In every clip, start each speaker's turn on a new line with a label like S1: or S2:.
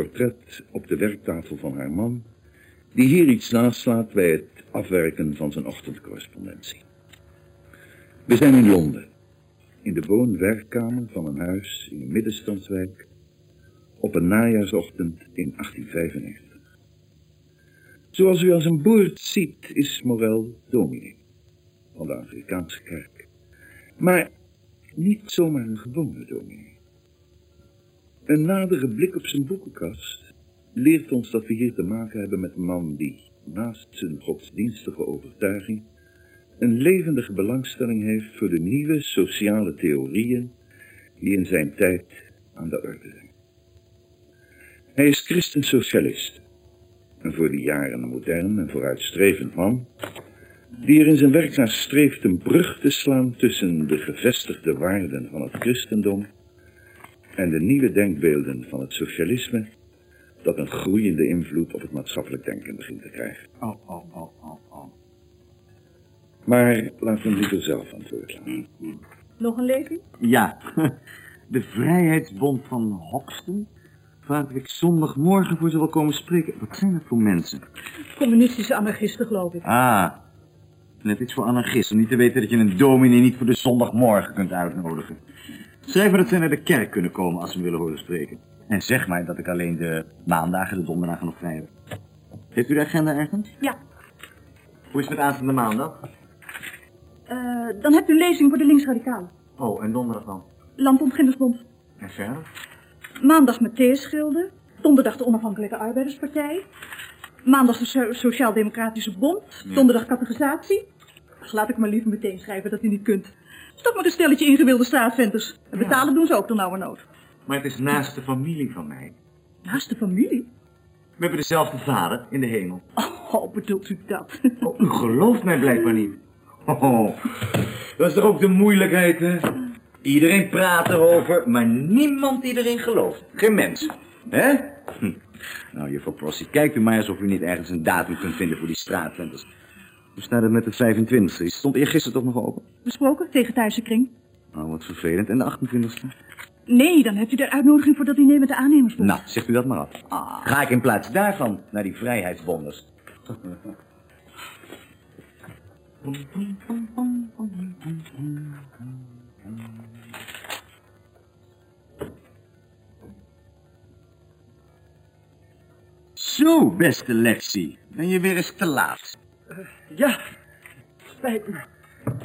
S1: portret op de werktafel van haar man, die hier iets naslaat bij het afwerken van zijn ochtendcorrespondentie. We zijn in Londen, in de woon-werkkamer van een huis in een middenstandswijk, op een najaarsochtend in 1895. Zoals u als een boord ziet, is Morel dominee van de Afrikaanse kerk. Maar niet zomaar een gewone dominee. Een nadere blik op zijn boekenkast leert ons dat we hier te maken hebben met een man die, naast zijn godsdienstige overtuiging, een levendige belangstelling heeft voor de nieuwe sociale theorieën die in zijn tijd aan de orde zijn. Hij is christensocialist, en voor die jaren een modern en vooruitstrevend man, die er in zijn werk naar streeft een brug te slaan tussen de gevestigde waarden van het christendom en de nieuwe denkbeelden van het socialisme, dat een groeiende invloed op het maatschappelijk denken begint te krijgen.
S2: Oh, oh, oh, oh, oh.
S1: Maar laten we hem liever zelf aan het woord laten.
S3: Nog een lezing?
S2: Ja, de Vrijheidsbond van Hoxton vraagt of ik zondagmorgen voor ze wil komen spreken. Wat zijn dat voor mensen?
S3: Communistische anarchisten, geloof ik.
S2: Ah, net iets voor anarchisten. Niet te weten dat je een dominee niet voor de zondagmorgen kunt uitnodigen. Schrijf maar dat zij naar de kerk kunnen komen als ze me willen horen spreken. En zeg maar dat ik alleen de maandagen, de donderdagen nog vrij heb. Heeft u de agenda ergens?
S3: Ja.
S2: Hoe is het met aanstaande maandag?
S3: Eh, dan hebt u lezing voor de linksradicalen.
S2: Oh, en donderdag dan?
S3: Landbondgindersbond.
S2: En verder?
S3: Maandag Matthäus Schilder. Donderdag de Onafhankelijke Arbeiderspartij. Maandag de So- Sociaal-Democratische Bond.
S2: Ja.
S3: Donderdag categorisatie. Ach, Laat ik maar liever meteen schrijven dat u niet kunt. Stop maar een stelletje ingewilde straatventers. En
S2: Ja.
S3: betalen doen ze ook door nauwe nood.
S2: Maar het is naast de familie van mij.
S3: Naast de familie.
S2: We hebben dezelfde vader in de hemel.
S3: Oh, bedoelt u dat?
S2: Oh, u gelooft mij blijkbaar niet. Oh, dat is toch ook de moeilijkheid, hè? Iedereen praat erover, maar niemand die erin gelooft. Geen mens. Hè? Hm. Nou, juffrouw Prossie, kijkt u maar alsof u niet ergens een datum kunt vinden voor die straatventers. Staat het met de 25e? Die stond eergisteren toch nog open?
S3: Besproken tegen Thuise kring?
S2: Nou, wat vervelend. En de 28e?
S3: Nee, dan hebt u de uitnodiging voor dat diner met de aannemersbond.
S2: Nou, zegt u dat maar af.
S3: Ah.
S2: Ga ik in plaats daarvan naar die vrijheidsbonders. Zo, beste Lexie. Ben je weer eens te laat?
S4: Ja, spijt me.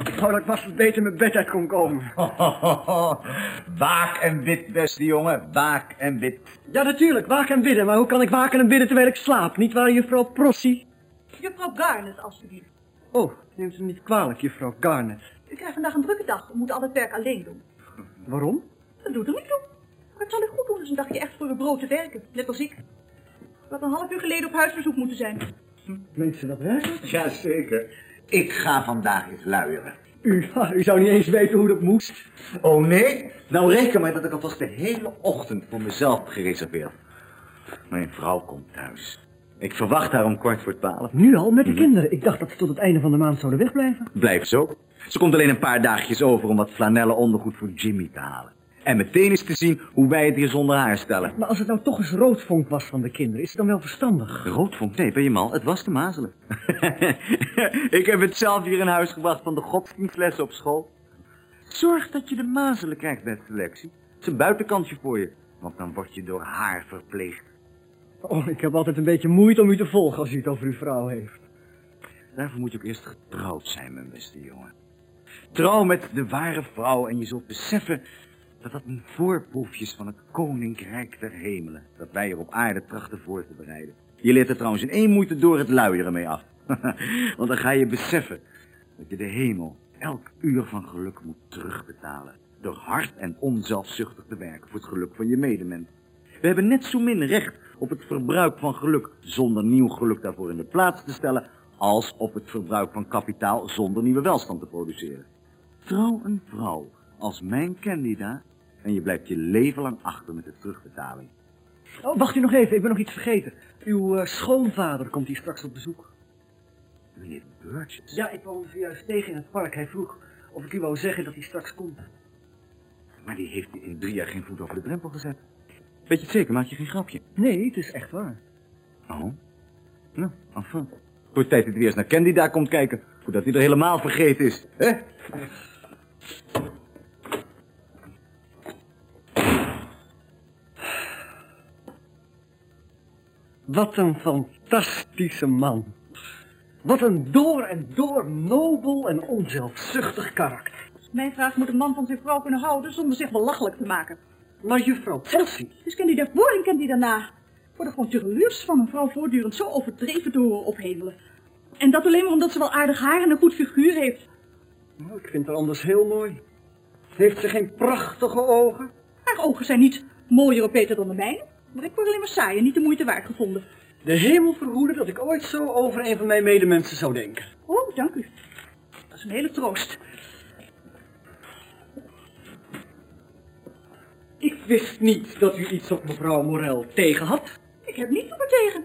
S4: Ik wou dat ik was beter mijn bed uit kon komen.
S2: Waak en wit, beste jongen. Waak en wit.
S4: Ja, natuurlijk, waken en bidden. Maar hoe kan ik waken en bidden terwijl ik slaap? Niet waar, juffrouw Prossie?
S3: Juffrouw Garnet, alstublieft.
S4: Oh, neemt u me niet kwalijk, juffrouw Garnet.
S3: U krijgt vandaag een drukke dag. U moet al het werk alleen doen.
S4: Waarom?
S3: Dat doet er niet toe. Maar het zal u goed doen dus een dagje echt voor uw brood te werken. Net als ik. Ik had een half uur geleden op huisbezoek moeten zijn.
S4: Mensen, dat werkt?
S2: Jazeker. Ik ga vandaag eens luieren.
S4: U, u zou niet eens weten hoe dat moest.
S2: Oh nee? Nou reken maar dat ik alvast de hele ochtend voor mezelf heb gereserveerd. Mijn vrouw komt thuis. Ik verwacht haar om kwart voor twaalf.
S4: Nu al met de kinderen. Ik dacht dat ze tot het einde van de maand zouden wegblijven.
S2: Blijf zo. Ze komt alleen een paar dagjes over om wat flanellen ondergoed voor Jimmy te halen. En meteen eens te zien hoe wij het hier zonder haar stellen.
S4: Maar als het nou toch eens roodvonk was van de kinderen, is het dan wel verstandig?
S2: Roodvonk, nee, ben je mal, het was de mazelen. ik heb het zelf hier in huis gebracht van de godsdienstlessen op school. Zorg dat je de mazelen krijgt bij de selectie. Het is een buitenkantje voor je, want dan word je door haar verpleegd.
S4: Oh, ik heb altijd een beetje moeite om u te volgen als u het over uw vrouw heeft.
S2: Daarvoor moet je ook eerst getrouwd zijn, mijn beste jongen. Trouw met de ware vrouw en je zult beseffen dat dat een voorproefje is van het koninkrijk der hemelen. Dat wij er op aarde trachten voor te bereiden. Je leert er trouwens in één moeite door het luieren mee af. Want dan ga je beseffen dat je de hemel elk uur van geluk moet terugbetalen. Door hard en onzelfzuchtig te werken voor het geluk van je medemens. We hebben net zo min recht op het verbruik van geluk zonder nieuw geluk daarvoor in de plaats te stellen, als op het verbruik van kapitaal zonder nieuwe welstand te produceren. Trouw een vrouw als mijn kandidaat en je blijft je leven lang achter met de terugbetaling.
S4: Oh, wacht u nog even, ik ben nog iets vergeten. Uw eh, schoonvader komt hier straks op bezoek.
S2: Meneer Burgess?
S4: Ja, ik kwam hem zojuist tegen in het park. Hij vroeg of ik u wou zeggen dat hij straks komt.
S2: Maar die heeft in drie jaar geen voet over de drempel gezet. Weet je het zeker? Maak je geen grapje?
S5: Nee, het is echt waar.
S2: Oh. Nou, enfin. Wordt tijd dat hij weer eens naar Candy daar komt kijken. Voordat hij er helemaal vergeten is. hè?
S5: Wat een fantastische man. Wat een door en door nobel en onzelfzuchtig karakter.
S3: Mijn vraag moet een man van zijn vrouw kunnen houden zonder zich belachelijk te maken.
S5: Maar juffrouw Chelsea,
S3: Dus kent hij daarvoor en kent hij daarna. Voor de jaloers van een vrouw voortdurend zo overdreven te horen ophemelen. En dat alleen maar omdat ze wel aardig haar en een goed figuur heeft.
S5: nou, ik vind haar anders heel mooi. Heeft ze geen prachtige ogen?
S3: Haar ogen zijn niet mooier of beter dan de mijne. Maar ik word alleen maar saai en niet de moeite waard gevonden.
S5: De hemel verhoede dat ik ooit zo over een van mijn medemensen zou denken.
S3: Oh, dank u. Dat is een hele troost.
S5: Ik wist niet dat u iets op mevrouw Morel tegen had.
S3: Ik heb niets op haar tegen.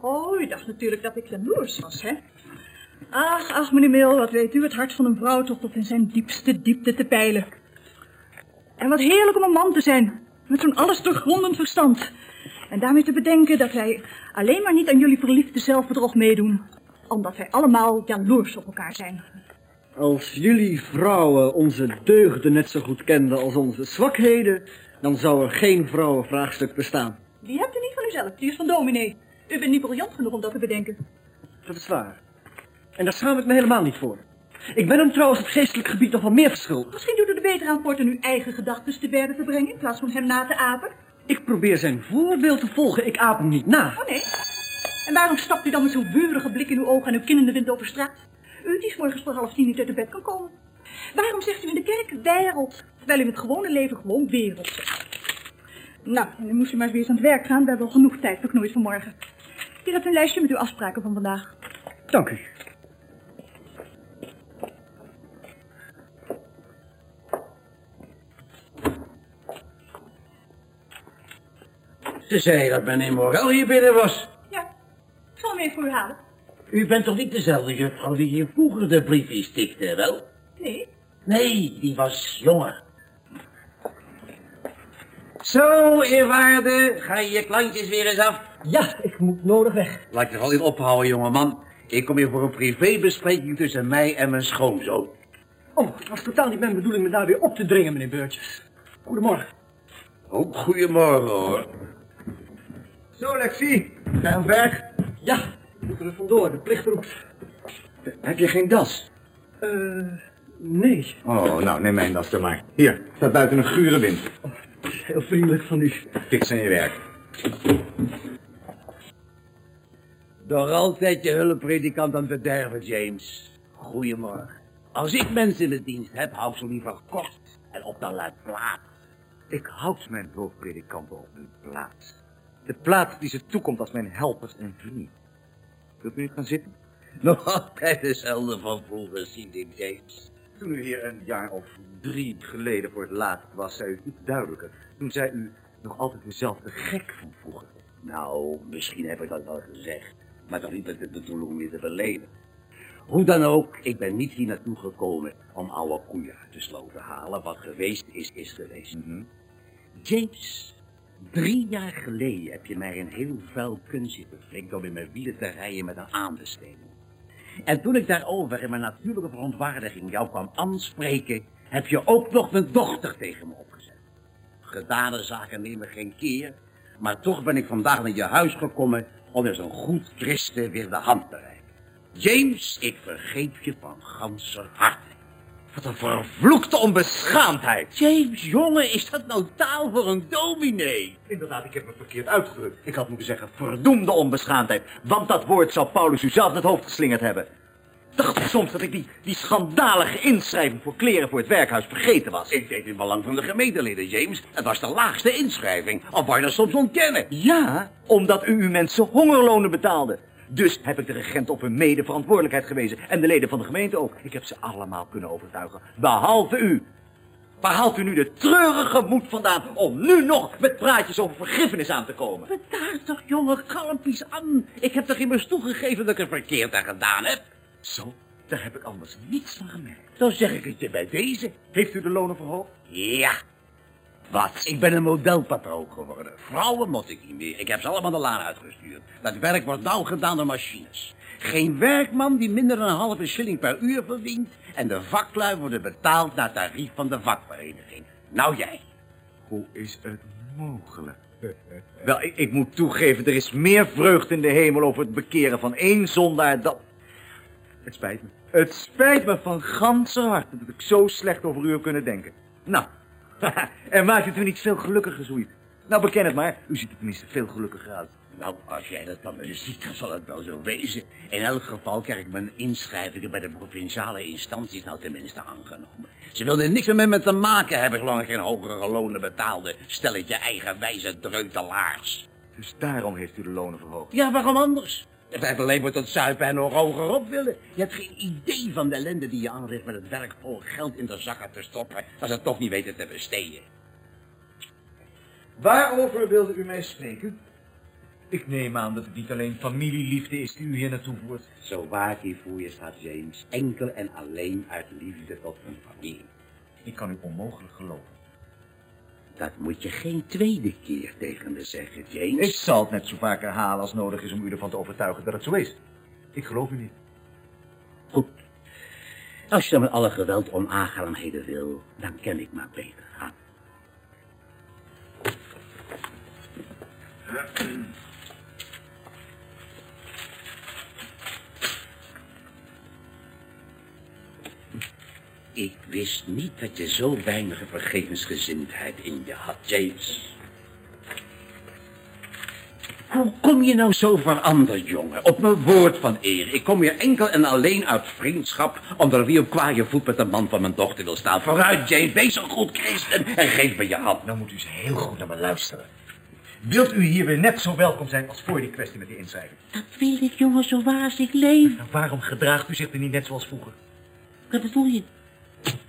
S3: Oh, u dacht natuurlijk dat ik jaloers was, hè? Ach, ach, meneer Mil, wat weet u het hart van een vrouw toch tot in zijn diepste diepte te peilen. En wat heerlijk om een man te zijn, met zo'n alles doorgrondend verstand. En daarmee te bedenken dat wij alleen maar niet aan jullie verliefde zelfbedrog meedoen. Omdat wij allemaal jaloers op elkaar zijn.
S5: Als jullie vrouwen onze deugden net zo goed kenden als onze zwakheden, dan zou er geen vrouwenvraagstuk bestaan.
S3: Die hebt u niet van uzelf, die is van dominee. U bent niet briljant genoeg om dat te bedenken.
S5: Dat is waar. En daar schaam ik me helemaal niet voor. Ik ben hem trouwens op geestelijk gebied nog wel meer verschuldigd.
S3: Misschien doet u er beter aan en uw eigen gedachten te berden te brengen... in plaats van hem na te apen.
S5: Ik probeer zijn voorbeeld te volgen, ik aap hem niet na.
S3: Oh nee. En waarom stapt u dan met zo'n wurige blik in uw ogen en uw kin in de wind over straat? U die 's morgens voor half tien niet uit de bed kan komen. Waarom zegt u in de kerk wereld, terwijl u in het gewone leven gewoon wereld zegt? Nou, dan moest u maar eens weer eens aan het werk gaan. We hebben al genoeg tijd verknoeid vanmorgen. Hier hebt een lijstje met uw afspraken van vandaag.
S5: Dank u.
S6: Ze zei dat meneer Morel hier binnen was.
S3: Ja, ik zal hem even voor u halen.
S6: U bent toch niet dezelfde juffrouw die hier vroeger de briefjes stikte, wel?
S3: Nee,
S6: Nee, die was jonger. Zo, eerwaarde, ga je je klantjes weer eens af?
S5: Ja, ik moet nodig weg.
S6: Laat je vooral niet ophouden, jongeman. Ik kom hier voor een privébespreking tussen mij en mijn schoonzoon.
S5: Oh, het was totaal niet mijn bedoeling me daar weer op te dringen, meneer Beurtjes. Goedemorgen.
S6: Oh, goedemorgen, hoor.
S2: Zo, Lexie. Ga je aan het werk?
S5: Ja, ik moet er vandoor, de plicht roept.
S2: Heb je geen das?
S5: Eh, nee.
S2: Oh, nou, neem mijn das dan maar. Hier, staat buiten een gure wind.
S5: Heel vriendelijk van u.
S2: Fix aan je werk.
S6: Door altijd je hulppredikant aan het verderven, James. Goedemorgen. Als ik mensen in de dienst heb, hou ik ze liever kort en op de laat plaats.
S2: Ik houd mijn hoofdpredikanten op hun plaats. De plaats die ze toekomt als mijn helpers en vrienden. Wilt u niet gaan zitten?
S6: Nog altijd dezelfde van vroeger, ik, James.
S2: Toen u hier een jaar of drie geleden voor het laatst was, zei u iets duidelijker. Toen zei u nog altijd dezelfde gek van vroeger.
S6: Nou, misschien heb ik dat wel gezegd, maar toch niet met de bedoeling om weer te verleden. Hoe dan ook, ik ben niet hier naartoe gekomen om oude koeien uit de sloot te halen. Wat geweest is, is geweest. James, drie jaar geleden heb je mij een heel vuil kunstje geflikt om in mijn wielen te rijden met een aanbesteding. En toen ik daarover in mijn natuurlijke verontwaardiging jou kwam aanspreken, heb je ook nog mijn dochter tegen me opgezet. Gedane zaken nemen geen keer, maar toch ben ik vandaag naar je huis gekomen om als een goed christen weer de hand te reiken. James, ik vergeef je van ganser harte.
S2: Wat een vervloekte onbeschaamdheid.
S6: James, jongen, is dat nou taal voor een dominee?
S2: Inderdaad, ik heb me verkeerd uitgedrukt. Ik had moeten zeggen verdoemde onbeschaamdheid. Want dat woord zou Paulus u zelf het hoofd geslingerd hebben. Dacht u soms dat ik die, die schandalige inschrijving voor kleren voor het werkhuis vergeten was?
S6: Ik deed in belang van de gemeenteleden, James. Het was de laagste inschrijving. Of wou je dat soms ontkennen?
S2: Ja, omdat u uw mensen hongerlonen betaalde. Dus heb ik de regent op hun medeverantwoordelijkheid gewezen. En de leden van de gemeente ook. Ik heb ze allemaal kunnen overtuigen. Behalve u. Waar haalt u nu de treurige moed vandaan om nu nog met praatjes over vergiffenis aan te komen?
S6: Bedaar toch, jongen, kalmpjes aan. Ik heb toch immers toegegeven dat ik er verkeerd aan gedaan heb?
S2: Zo, daar heb ik anders niets van gemerkt.
S6: Dan zeg ik het je bij deze.
S2: Heeft u de lonen verhoogd?
S6: Ja. Wat? Ik ben een modelpatroon geworden. Vrouwen moet ik niet meer. Ik heb ze allemaal de laan uitgestuurd. Dat werk wordt nauw gedaan door machines. Geen werkman die minder dan een halve shilling per uur verdient. En de vaklui worden betaald naar tarief van de vakvereniging. Nou jij.
S2: Hoe is het mogelijk? Wel, ik, ik moet toegeven, er is meer vreugde in de hemel over het bekeren van één zondaar dan... Het spijt me. Het spijt me van ganse harte dat ik zo slecht over u heb kunnen denken. Nou, en maakt het u niet veel gelukkiger, zoiets? Nou, beken het maar, u ziet er tenminste veel gelukkiger uit.
S6: Nou, als jij dat van me ziet, dan zal het wel zo wezen. In elk geval krijg ik mijn inschrijvingen bij de provinciale instanties nou tenminste aangenomen. Ze wilden niks meer met me te maken hebben, zolang ik geen hogere lonen betaalde. Stelletje eigenwijze dreutelaars.
S2: Dus daarom heeft u de lonen verhoogd.
S6: Ja, waarom anders? Het blijft alleen maar tot zuipen en nog hoger op willen. Je hebt geen idee van de ellende die je aanricht met het werk vol geld in de zakken te stoppen, als ze het toch niet weten te besteden.
S2: Waarover wilde u mij spreken? Ik neem aan dat het niet alleen familieliefde is die u hier naartoe voert.
S6: Zo waar die voor je staat, James, enkel en alleen uit liefde tot een familie.
S2: Ik kan u onmogelijk geloven.
S6: Dat moet je geen tweede keer tegen me zeggen, James.
S2: Ik zal het net zo vaak herhalen als nodig is om u ervan te overtuigen dat het zo is. Ik geloof u niet.
S6: Goed. Als je dan met alle geweld onaangenaamheden wil, dan ken ik maar beter gaan. Ik wist niet dat je zo weinig vergevensgezindheid in je had, James. Hoe kom je nou zo veranderd, jongen? Op mijn woord van eer. Ik kom hier enkel en alleen uit vriendschap... onder wie op kwaaie voet met de man van mijn dochter wil staan. Vooruit, James, wees een goed christen en geef me je hand.
S2: Nou moet u eens heel goed naar me luisteren. Wilt u hier weer net zo welkom zijn als voor die kwestie met die inschrijving?
S6: Dat wil ik, jongen, zo waar als ik leef.
S2: Nou, waarom gedraagt u zich er niet net zoals vroeger?
S6: Wat bedoel je?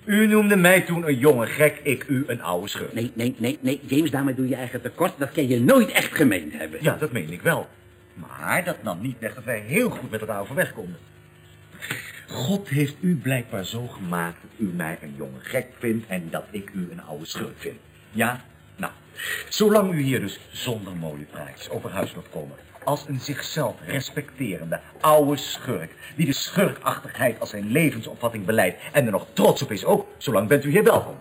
S2: U noemde mij toen een jonge gek, ik u een oude schurk.
S6: Nee, nee, nee, nee, James, daarmee doe je eigen tekort. Dat kan je nooit echt gemeend hebben.
S2: Ja, dat meen ik wel. Maar dat nam niet weg dat wij heel goed met elkaar overweg konden. God heeft u blijkbaar zo gemaakt dat u mij een jonge gek vindt en dat ik u een oude schurk vind. Ja? Nou, zolang u hier dus zonder mooie praatjes over huis wilt komen, als een zichzelf respecterende oude schurk, die de schurkachtigheid als zijn levensopvatting beleidt en er nog trots op is ook, zolang bent u hier welkom.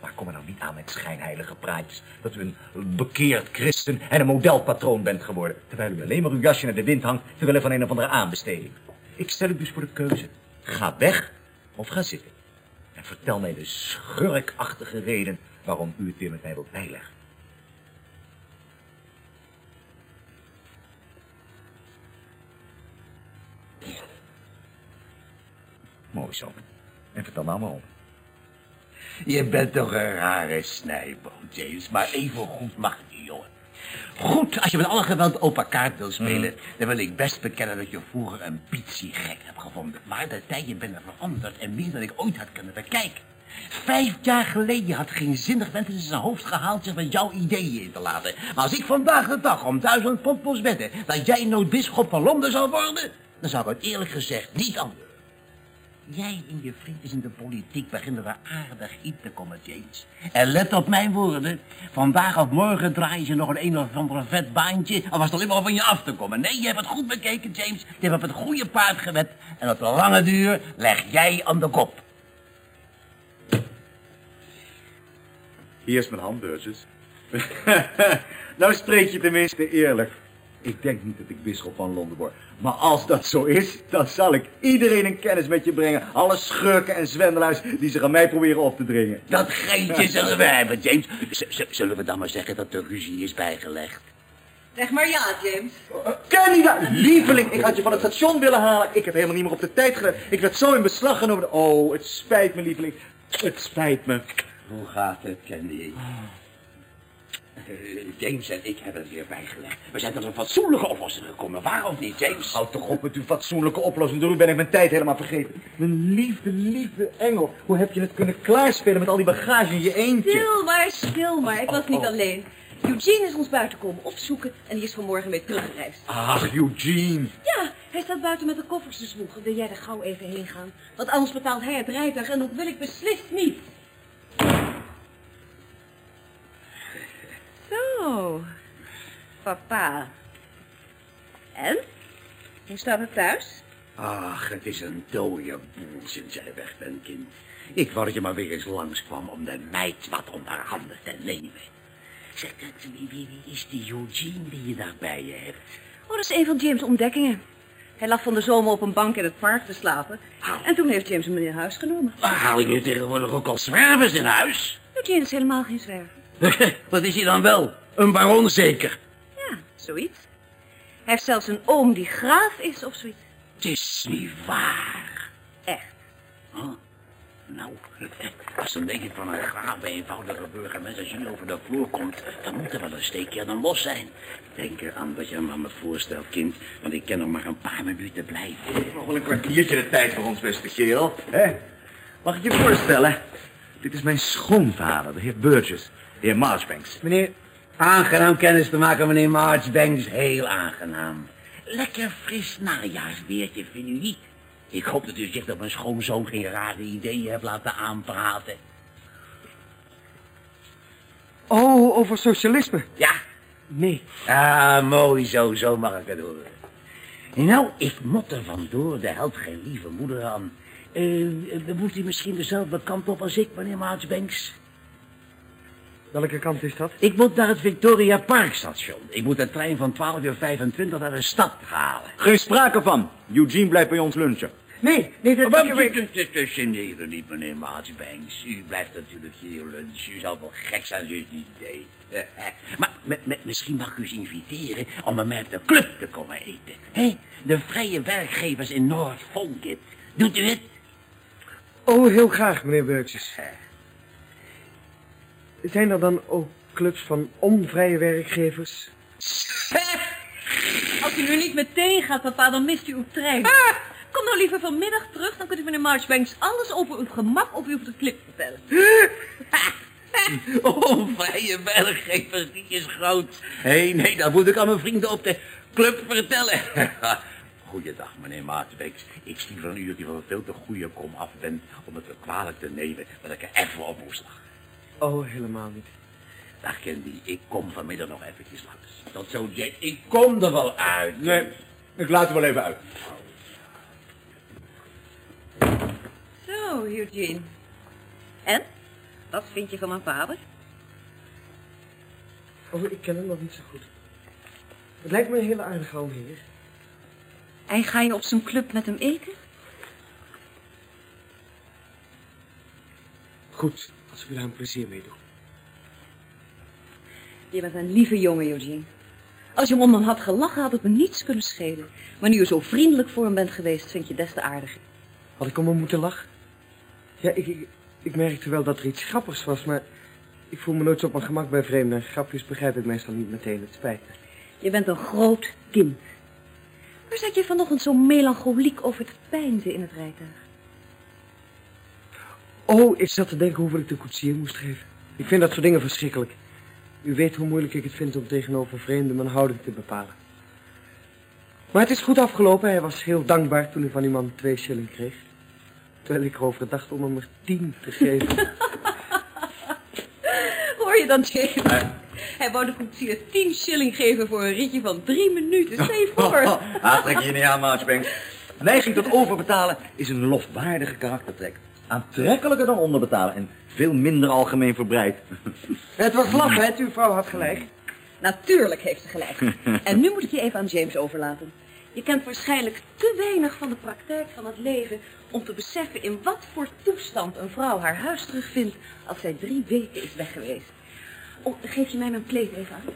S2: Maar kom er nou niet aan met schijnheilige praatjes dat u een bekeerd christen en een modelpatroon bent geworden, terwijl u alleen maar uw jasje naar de wind hangt terwijl van een of andere aanbesteding. Ik stel u dus voor de keuze. Ga weg of ga zitten. En vertel mij de schurkachtige reden waarom u het weer met mij wilt bijleggen. Mooi zo. En vertel nou maar op.
S6: Je bent toch een rare snijboom, James, maar even goed mag het niet, jongen. Goed, als je met alle geweld open kaart wil spelen, dan wil ik best bekennen dat je vroeger een gek hebt gevonden. Maar de tijden ben er veranderd en meer dan ik ooit had kunnen bekijken. Vijf jaar geleden had geen zinnig wens in zijn hoofd gehaald zich met jouw ideeën in te laten. Maar als ik vandaag de dag om duizend pond moest wedden dat jij nooit bisschop van Londen zou worden, dan zou ik het eerlijk gezegd niet anders. Jij en je vriendjes in de politiek beginnen er aardig in te komen, James. En let op mijn woorden. Vandaag of morgen draaien ze nog een een of andere vet baantje... of was het alleen maar van je af te komen. Nee, je hebt het goed bekeken, James. Je hebt op het goede paard gewet. En op de lange duur leg jij aan de kop.
S2: Hier is mijn handbeurtjes. nou spreek je tenminste eerlijk. Ik denk niet dat ik bisschop van Londen word. Maar als dat zo is, dan zal ik iedereen in kennis met je brengen. Alle schurken en zwendelaars die zich aan mij proberen op te dringen.
S6: Dat geintje zullen we hebben, James. Z- z- zullen we dan maar zeggen dat de ruzie is bijgelegd?
S3: Zeg maar ja, James.
S2: Uh, Canada, lieveling, ik had je van het station willen halen. Ik heb helemaal niet meer op de tijd gelet. Ik werd zo in beslag genomen. Oh, het spijt me, lieveling. Het spijt me.
S6: Hoe gaat het, Candy? Eh, James en ik hebben het weer bijgelegd. We zijn tot een fatsoenlijke oplossing gekomen. Waarom niet, James?
S2: Houd toch op met uw fatsoenlijke oplossing. Door u ben ik mijn tijd helemaal vergeten. Mijn liefde, liefde engel. Hoe heb je het kunnen klaarspelen met al die bagage in je eentje?
S7: Stil maar, stil maar. Ik was
S2: Oh,
S7: niet
S2: oh.
S7: alleen. Eugene is ons buiten komen opzoeken en die is vanmorgen weer teruggereisd.
S2: Ach, Eugene.
S7: Ja, hij staat buiten met de koffers te zwoegen. Wil jij er gauw even heen gaan? Want anders betaalt hij het rijtuig en dat wil ik beslist niet. Papa. En? Hoe staat het thuis?
S6: Ach, het is een dode boel sinds jij weg bent, kind. Ik wou dat je maar weer eens langskwam om de meid wat onder handen te nemen. Zeg, dat, wie, wie, wie is die Eugene die je daar bij je hebt?
S7: Oh, dat is een van James' ontdekkingen. Hij lag van de zomer op een bank in het park te slapen. En toen heeft James hem in huis genomen.
S6: Haal je nu tegenwoordig ook al zwervers in huis?
S7: Eugene is helemaal geen zwerver.
S6: wat is hij dan wel? Een baron zeker?
S7: Ja, zoiets. Hij heeft zelfs een oom die graaf is of zoiets.
S6: Het is niet waar.
S7: Echt.
S6: Huh? Nou, als dan denk ik van een graaf eenvoudige burgemeester als je over de vloer komt, dan moet er wel een steekje aan hem los zijn. Denk eraan wat je aan me voorstelt, kind, want ik kan nog maar een paar minuten blijven.
S2: Nog wel een kwartiertje de tijd voor ons, beste kerel. Hè? Mag ik je voorstellen? Dit is mijn schoonvader, de heer Burgess, de heer Marchbanks.
S6: Meneer, aangenaam kennis te maken, meneer Marchbanks, heel aangenaam. Lekker fris najaarsweertje, vind u niet? Ik hoop dat u zich dat mijn schoonzoon geen rare ideeën hebt laten aanpraten.
S4: Oh, over socialisme.
S6: Ja,
S4: Nee.
S6: Ah, mooi zo, zo mag ik het horen. Nou, ik mot er vandoor, de helpt geen lieve moeder aan. Eh, moet u misschien dezelfde kant op als ik, meneer Marchbanks?
S4: Welke kant is dat?
S6: Ik moet naar het Victoria Park station. Ik moet een trein van 12 uur 25 naar de stad halen.
S2: Geen sprake van. Eugene blijft bij ons lunchen.
S4: Nee, nee, dat
S6: Maar
S4: ik-
S6: u generen niet, meneer Marchbanks. U blijft natuurlijk hier lunchen. U zal wel gek zijn als u het niet deed. Maar me- me- misschien mag ik u eens inviteren om met mij op de club te komen eten. Hé, de vrije werkgevers in Folgate. Doet u het?
S4: Oh, heel graag, meneer Burgess. Zijn er dan ook clubs van onvrije werkgevers?
S7: Als u nu niet meteen gaat, papa, dan mist u uw trein. Kom nou liever vanmiddag terug, dan kunt u meneer Marchbanks alles over uw gemak op uw clip vertellen.
S6: Oh, vrije werkgevers, die is groot. Hé, nee, dat moet ik aan mijn vrienden op de club vertellen. Goeiedag, meneer Maartenbeeks. Ik zie van u dat u van een veel te goede kom af bent om het kwalijk te nemen dat ik er even op moest lachen.
S4: Oh, helemaal niet.
S6: Dag, Candy, ik kom vanmiddag nog eventjes langs. Tot zo, Jack. Ik kom er wel uit.
S2: Nee, ik laat er wel even uit.
S7: Zo, Eugene. En? Wat vind je van mijn vader?
S4: Oh, ik ken hem nog niet zo goed. Het lijkt me een hele aardige oude heer.
S7: En ga je op zijn club met hem eten?
S4: Goed, als u daar een plezier mee doet.
S7: Je bent een lieve jongen, Eugene. Als je hem om hem had gelachen, had het me niets kunnen schelen. Maar nu je zo vriendelijk voor hem bent geweest, vind je des te aardiger.
S4: Had ik om hem moeten lachen? Ja, ik, ik, ik merkte wel dat er iets grappigs was, maar ik voel me nooit zo op mijn gemak bij vreemden. Grapjes begrijp ik meestal niet meteen, het spijt me.
S7: Je bent een groot kind. Waar zat je vanochtend zo melancholiek over te pijnzen in het rijtuig?
S4: Oh, ik zat te denken hoeveel ik de koetsier moest geven. Ik vind dat soort dingen verschrikkelijk. U weet hoe moeilijk ik het vind om tegenover vreemden mijn houding te bepalen. Maar het is goed afgelopen. Hij was heel dankbaar toen hij van die man twee shilling kreeg. Terwijl ik erover dacht om hem er tien te geven.
S7: Hoor je dan, James? Hij wou de koetsier 10 shilling geven voor een ritje van drie minuten. Stel je voor.
S2: Ah, trek je niet aan, Marchbanks. Neiging tot overbetalen is een lofwaardige karaktertrek. Aantrekkelijker dan onderbetalen en veel minder algemeen verbreid.
S4: het was laf, hè? Uw vrouw had gelijk.
S7: Natuurlijk heeft ze gelijk. En nu moet ik je even aan James overlaten. Je kent waarschijnlijk te weinig van de praktijk van het leven om te beseffen in wat voor toestand een vrouw haar huis terugvindt als zij drie weken is weg geweest. Oh, geef je mij mijn kleed even aan?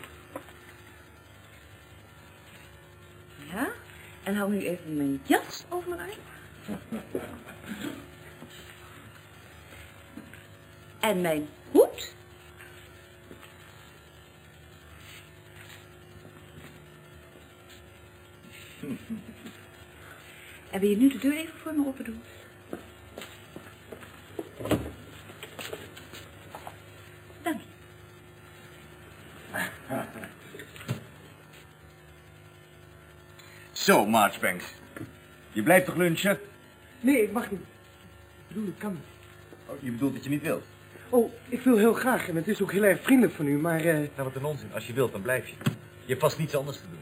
S7: Ja? En hou nu even mijn jas over mijn arm. En mijn hoed. En wil je nu de deur even voor me open doen? Dank je.
S2: Zo, Marchbanks. Je blijft toch lunchen?
S4: Nee, ik mag niet. Ik bedoel, ik kan niet.
S2: Oh, je bedoelt dat je niet wilt?
S4: Oh, ik wil heel graag en het is ook heel erg vriendelijk van u, maar... eh,
S2: Nou, wat een onzin. Als je wilt, dan blijf je. Je hebt vast niets anders te doen.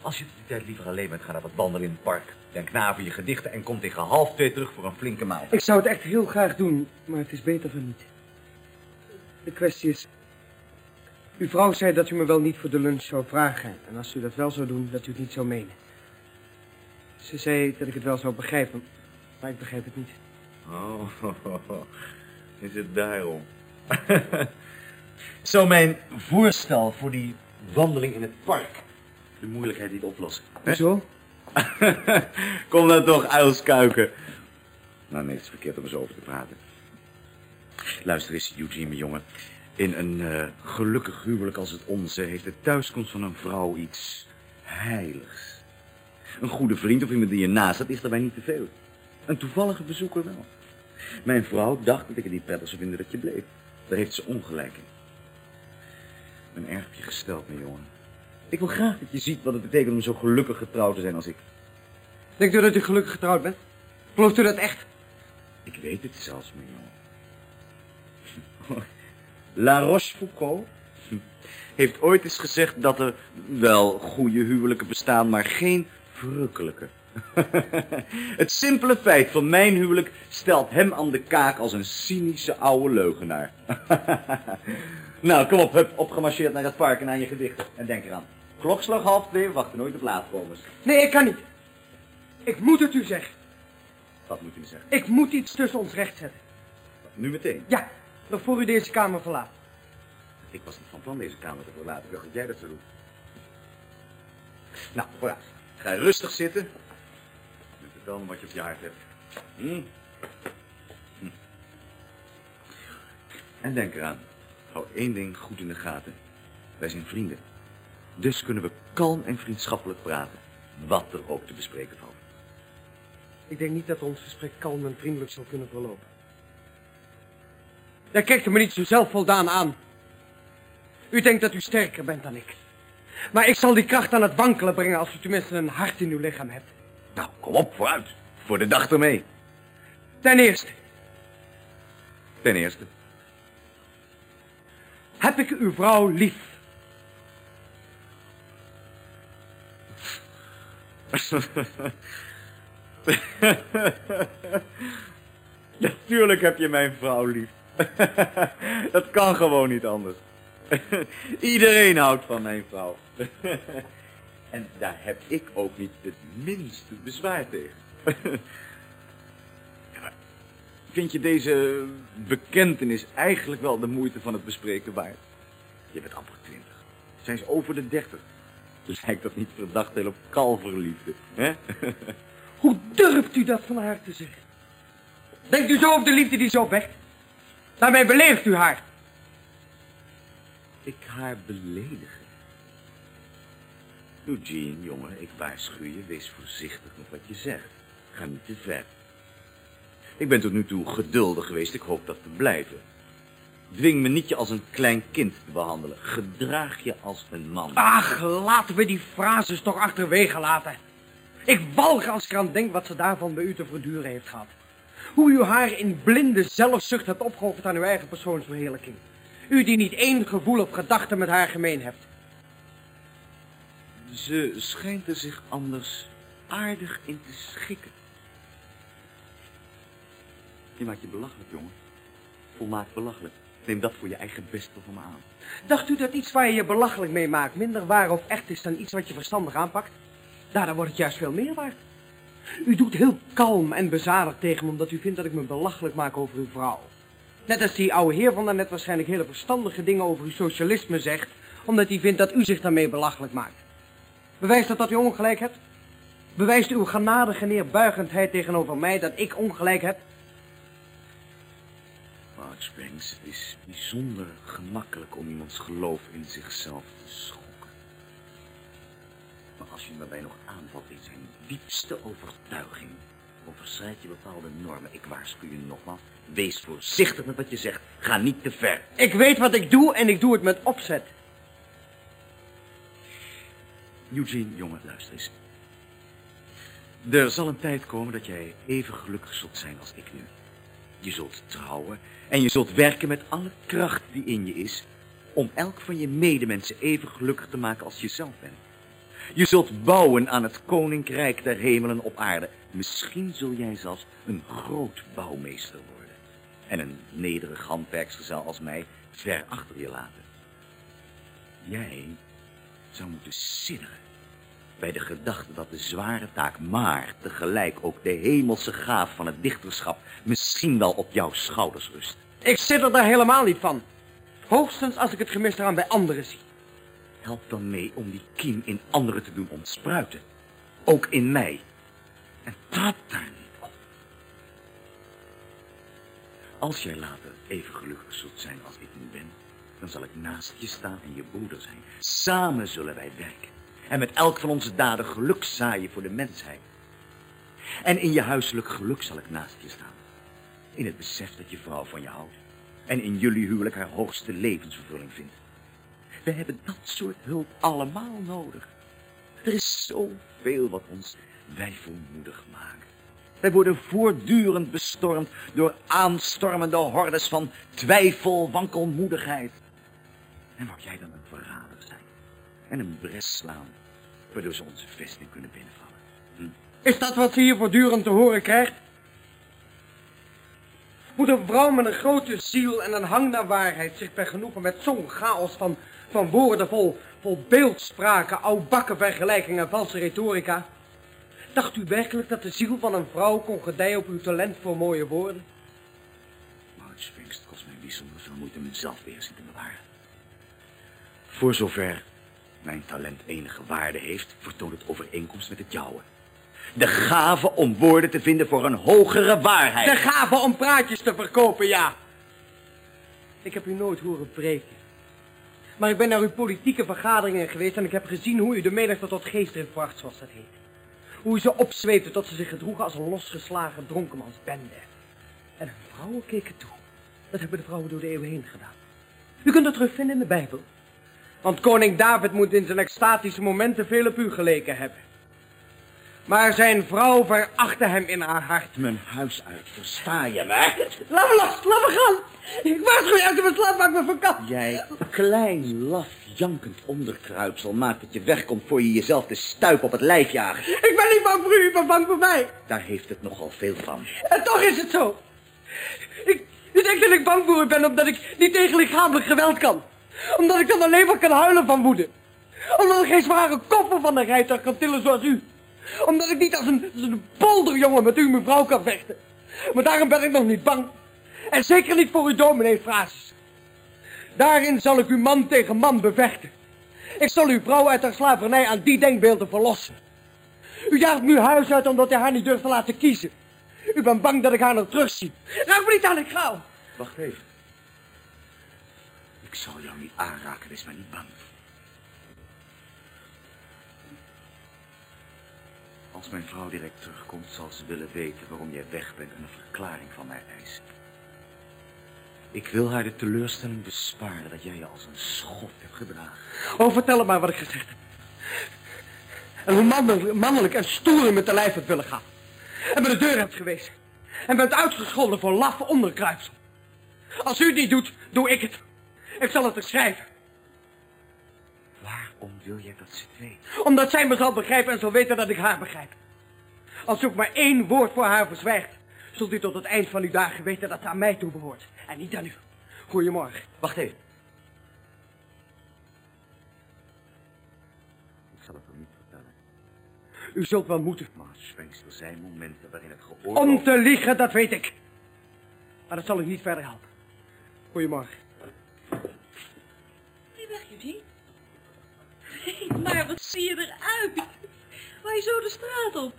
S2: Als je die tijd liever alleen bent, ga naar wat wandelen in het park. Dan knaven je gedichten en kom tegen half twee terug voor een flinke maaltijd.
S4: Ik zou het echt heel graag doen, maar het is beter van niet. De kwestie is... Uw vrouw zei dat u me wel niet voor de lunch zou vragen. En als u dat wel zou doen, dat u het niet zou menen. Ze zei dat ik het wel zou begrijpen, maar ik begrijp het niet.
S2: Oh, is het daarom? Zou mijn voorstel voor die wandeling in het park de moeilijkheid niet oplossen?
S4: Zo?
S2: Kom dan toch, uilskuiken. Nou, nee, het is verkeerd om eens over te praten. Luister eens, Eugene, mijn jongen. In een eh, gelukkig huwelijk als het onze heeft de thuiskomst van een vrouw iets heiligs. Een goede vriend of iemand die je naast staat is daarbij niet te veel. Een toevallige bezoeker wel. Mijn vrouw dacht dat ik zou vinden dat je bleef. Daar heeft ze ongelijk in. Ik ben erg op je gesteld, mijn jongen. Ik wil graag dat je ziet wat het betekent om zo gelukkig getrouwd te zijn als ik.
S4: Denkt u dat u gelukkig getrouwd bent? Gelooft u dat echt?
S2: Ik weet het zelfs, mijn jongen. La Rochefoucauld heeft ooit eens gezegd dat er wel goede huwelijken bestaan, maar geen verrukkelijke. Het simpele feit van mijn huwelijk stelt hem aan de kaak als een cynische oude leugenaar. nou, kom op, hup, opgemarcheerd naar het park en aan je gedichten. En denk eraan, klokslag half twee, we wachten nooit op laatkomers.
S4: Nee, ik kan niet. Ik moet het u zeggen.
S2: Wat moet me zeggen?
S4: Ik moet iets tussen ons recht zetten.
S2: Nu meteen.
S4: Ja, nog voor u deze kamer verlaat.
S2: Ik was niet van plan deze kamer te verlaten. Ik dacht dat jij dat zou doen. Nou, vooruit. Ga rustig zitten. Me wat je op je hart hebt. Hm? Hm. En denk eraan. Hou één ding goed in de gaten. Wij zijn vrienden. Dus kunnen we kalm en vriendschappelijk praten. Wat er ook te bespreken valt.
S4: Ik denk niet dat ons gesprek kalm en vriendelijk zal kunnen verlopen. Daar kijkt u me niet zo zelfvoldaan aan. U denkt dat u sterker bent dan ik. Maar ik zal die kracht aan het wankelen brengen als u tenminste een hart in uw lichaam hebt.
S2: Nou, kom op, vooruit. Voor de dag ermee.
S4: Ten eerste,
S2: Ten eerste.
S4: heb ik uw vrouw lief?
S2: Natuurlijk heb je mijn vrouw lief. Dat kan gewoon niet anders. Iedereen houdt van mijn vrouw. En daar heb ik ook niet het minste bezwaar tegen. Vind je deze bekentenis eigenlijk wel de moeite van het bespreken waard? Je bent amper twintig. Zijn ze over de dertig? Lijkt dat niet verdacht heel op kalverliefde, hè?
S4: Hoe durft u dat van haar te zeggen? Denkt u zo over de liefde die zo wekt? Daarmee beledigt u haar.
S2: ik haar beledigen? Eugene, jongen, ik waarschuw je, wees voorzichtig met wat je zegt. Ga niet te ver. Ik ben tot nu toe geduldig geweest, ik hoop dat te blijven. Dwing me niet je als een klein kind te behandelen. Gedraag je als een man.
S4: Ach, laten we die frases toch achterwege laten. Ik walg als ik eraan denk wat ze daarvan bij u te verduren heeft gehad. Hoe u haar in blinde zelfzucht hebt opgeofferd aan uw eigen persoonsverheerlijking. U die niet één gevoel of gedachte met haar gemeen hebt.
S2: Ze schijnt er zich anders aardig in te schikken. Je maakt je belachelijk, jongen. Volmaakt belachelijk. Neem dat voor je eigen beste van me aan.
S4: Dacht u dat iets waar je je belachelijk mee maakt minder waar of echt is dan iets wat je verstandig aanpakt? Dan wordt het juist veel meer waard. U doet heel kalm en bezadigd tegen me omdat u vindt dat ik me belachelijk maak over uw vrouw. Net als die oude heer van daarnet waarschijnlijk hele verstandige dingen over uw socialisme zegt, omdat hij vindt dat u zich daarmee belachelijk maakt. Bewijst dat dat u ongelijk hebt? Bewijst uw genadige neerbuigendheid tegenover mij dat ik ongelijk heb?
S2: Banks, het is bijzonder gemakkelijk om iemands geloof in zichzelf te schokken. Maar als je hem daarbij nog aanvalt in zijn diepste overtuiging, overschrijd je bepaalde normen. Ik waarschuw je nogmaals, wees voorzichtig met wat je zegt. Ga niet te ver.
S4: Ik weet wat ik doe en ik doe het met opzet.
S2: Eugene, jongen, luister eens. Er zal een tijd komen dat jij even gelukkig zult zijn als ik nu. Je zult trouwen en je zult werken met alle kracht die in je is om elk van je medemensen even gelukkig te maken als je zelf bent. Je zult bouwen aan het koninkrijk der hemelen op aarde. Misschien zul jij zelfs een groot bouwmeester worden. En een nederig handwerksgezel als mij ver achter je laten. Jij zou moeten sidderen bij de gedachte dat de zware taak, maar tegelijk ook de hemelse gaaf van het dichterschap misschien wel op jouw schouders rust.
S4: Ik zit er daar helemaal niet van. Hoogstens als ik het gemis eraan bij anderen zie.
S2: Help dan mee om die kiem in anderen te doen ontspruiten. Ook in mij. En trap daar niet op. Als jij later even gelukkig zult zijn als ik nu ben, dan zal ik naast je staan en je broeder zijn. Samen zullen wij werken. En met elk van onze daden geluk zaaien voor de mensheid. En in je huiselijk geluk zal ik naast je staan. In het besef dat je vrouw van je houdt. En in jullie huwelijk haar hoogste levensvervulling vindt. We hebben dat soort hulp allemaal nodig. Er is zoveel wat ons wijfelmoedig maakt. Wij worden voortdurend bestormd door aanstormende hordes van twijfel, wankelmoedigheid. En wou jij dan en een bres slaan, waardoor ze onze vesting kunnen binnenvallen? Hm?
S4: Is dat wat ze hier voortdurend te horen krijgt? Moet een vrouw met een grote ziel en een hang naar waarheid zich vergenoegen met zo'n chaos van, van woorden vol, vol beeldspraken, oudbakken vergelijkingen en valse retorica? Dacht u werkelijk dat de ziel van een vrouw kon gedijen op uw talent voor mooie woorden?
S2: Maar het kost mij bijzonder veel moeite mijn zelfweerzin te bewaren. Voor zover mijn talent enige waarde heeft, vertoont het overeenkomst met het jouwe. De gave om woorden te vinden voor een hogere waarheid.
S4: De gave om praatjes te verkopen, ja. Ik heb u nooit horen preken. Maar ik ben naar uw politieke vergaderingen geweest en ik heb gezien hoe u de menigte tot geestdrift bracht, zoals dat heet. Hoe u ze opzweepte tot ze zich gedroegen als een losgeslagen dronkenmansbende. En hun vrouwen keken toe. Dat hebben de vrouwen door de eeuwen heen gedaan. U kunt dat terugvinden in de Bijbel. Want koning David moet in zijn extatische momenten veel op u geleken hebben. Maar zijn vrouw verachtte hem in haar hart.
S2: Mijn huis uit, versta je me?
S4: Laat me los, laat me gaan. Ik waarschuw je uit de slaap, maak me verkap.
S2: Jij klein, laf, jankend onderkruipsel maakt dat je wegkomt voor je jezelf de stuip op het lijf jaagt.
S4: Ik ben niet bang voor u, ik ben bang voor mij.
S2: Daar heeft het nogal veel van.
S4: En toch is het zo. Ik, u denkt dat ik bang voor u ben omdat ik niet tegen lichamelijk geweld kan. Omdat ik dan alleen maar kan huilen van woede. Omdat ik geen zware koppen van de rijtuig kan tillen zoals u. Omdat ik niet als een, een polderjongen met u mevrouw kan vechten. Maar daarom ben ik nog niet bang. En zeker niet voor uw domineefrases. Daarin zal ik u man tegen man bevechten. Ik zal uw vrouw uit haar slavernij aan die denkbeelden verlossen. U jaagt nu huis uit omdat u haar niet durft te laten kiezen. U bent bang dat ik haar nog terugzie. Raak me niet aan, ik ga.
S2: Wacht even. Ik zal jou niet aanraken, wees maar niet bang. Als mijn vrouw direct terugkomt, zal ze willen weten waarom jij weg bent en een verklaring van mij eisen. Ik wil haar de teleurstelling besparen dat jij je als een schot hebt gedragen.
S4: Oh, vertel hem maar wat ik gezegd heb. En hoe mannelijk, en stoer met de lijf hebt willen gaan. En bij de deur hebt gewezen. En bent uitgescholden voor laffe onderkruipsel. Als u het niet doet, doe ik het. Ik zal het er schrijven.
S2: Waarom wil jij dat ze het weet?
S4: Omdat zij me zal begrijpen en zal weten dat ik haar begrijp. Als u ook maar één woord voor haar verzwijgt, zult u tot het eind van uw dagen weten dat ze aan mij toe behoort. En niet aan u. Goedemorgen.
S2: Wacht even. Ik zal het hem niet vertellen.
S4: U zult wel moeten.
S2: Maar Sphinx, er zijn momenten waarin het
S4: Om
S2: geoorloofd...
S4: te liegen, dat weet ik. Maar dat zal u niet verder helpen. Goedemorgen.
S7: Maar wat zie je eruit? Waar je zo de straat op?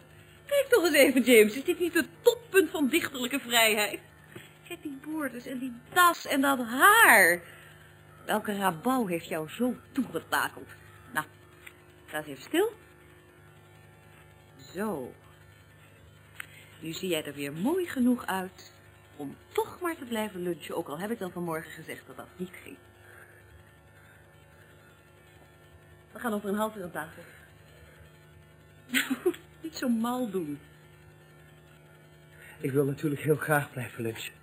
S7: Kijk toch eens even, James. Is dit niet het toppunt van dichterlijke vrijheid? Kijk die boorders en die das en dat haar. Welke rabouw heeft jou zo toegetakeld? Nou, ga even stil. Zo. Nu zie jij er weer mooi genoeg uit om toch maar te blijven lunchen, ook al heb ik dan vanmorgen gezegd dat dat niet ging. Gaan over een half uur aan tafel. niet zo mal doen.
S4: Ik wil natuurlijk heel graag blijven lunchen.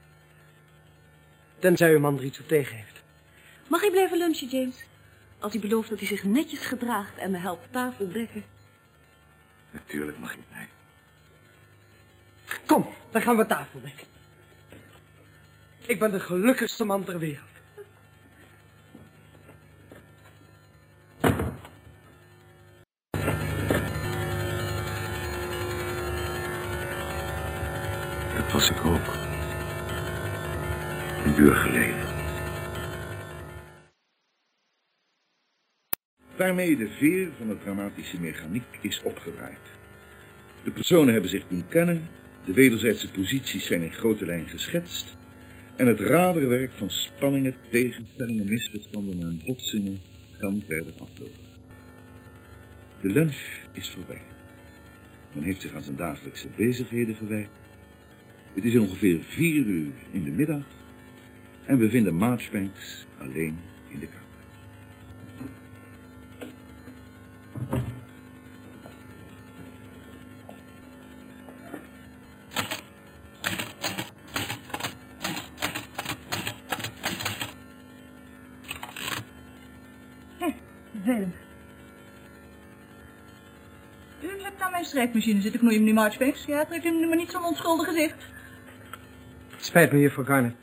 S4: Tenzij uw man er iets op tegen heeft.
S7: Mag hij blijven lunchen, James? Als hij belooft dat hij zich netjes gedraagt en me helpt tafel dekken.
S2: Natuurlijk mag je blijven.
S4: Kom, dan gaan we tafel dekken. Ik ben de gelukkigste man ter wereld.
S1: Daarmee de veer van de dramatische mechaniek is opgedraaid. De personen hebben zich doen kennen, de wederzijdse posities zijn in grote lijn geschetst en het raderwerk van spanningen, tegenstellingen, misverstanden en botsingen kan verder aflopen. De lunch is voorbij. Men heeft zich aan zijn dagelijkse bezigheden gewijd. Het is ongeveer vier uur in de middag en we vinden Marchbanks alleen in de kamer.
S3: Aan mijn schrijfmachine zitten knoeien, meneer Marchbanks. Ja, trekt u maar niet zo'n onschuldig gezicht.
S4: Spijt me, juffrouw Garner.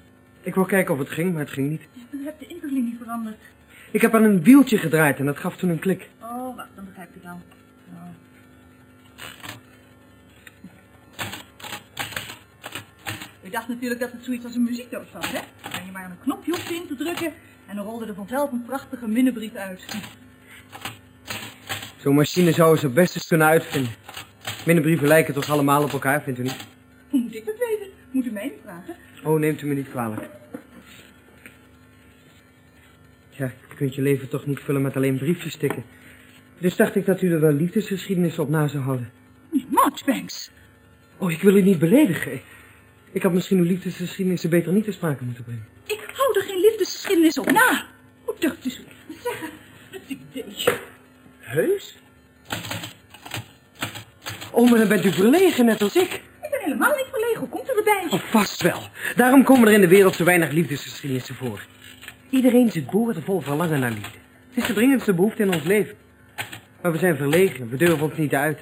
S4: Ik wou kijken of het ging, maar het ging niet.
S3: U hebt de interlinie veranderd.
S4: Ik heb aan een wieltje gedraaid en dat gaf toen een klik.
S3: Oh, wacht, dan begrijp ik het al. Oh. U dacht natuurlijk dat het zoiets als een muziekdoos was, hè? En je maar een knopje hoefde in te drukken en dan rolde er vanzelf een prachtige minnebrief uit.
S4: Zo'n machine zou ze best eens kunnen uitvinden. Minnenbrieven lijken toch allemaal op elkaar, vindt u niet?
S3: Hoe moet ik dat weten? Moet u mij niet vragen?
S4: Oh, neemt u me niet kwalijk. Ja, je kunt je leven toch niet vullen met alleen briefjes stikken. Dus dacht ik dat u er wel liefdesgeschiedenis op na zou houden.
S3: Marchbanks.
S4: Oh, ik wil u niet beledigen. Ik had misschien uw liefdesgeschiedenissen beter niet te sprake moeten brengen.
S3: Ik hou er geen liefdesgeschiedenis op na. Hoe durft u te zeggen? Het idee.
S4: Heus? Oh, maar dan bent u verlegen, net als ik.
S3: Ik ben helemaal niet verlegen. Hoe komt u erbij?
S4: Oh, vast wel. Daarom komen er in de wereld zo weinig liefdesgeschiedenissen voor. Iedereen zit boordevol verlangen naar liefde. Het is de dringendste behoefte in ons leven. Maar we zijn verlegen, we durven ons niet uit.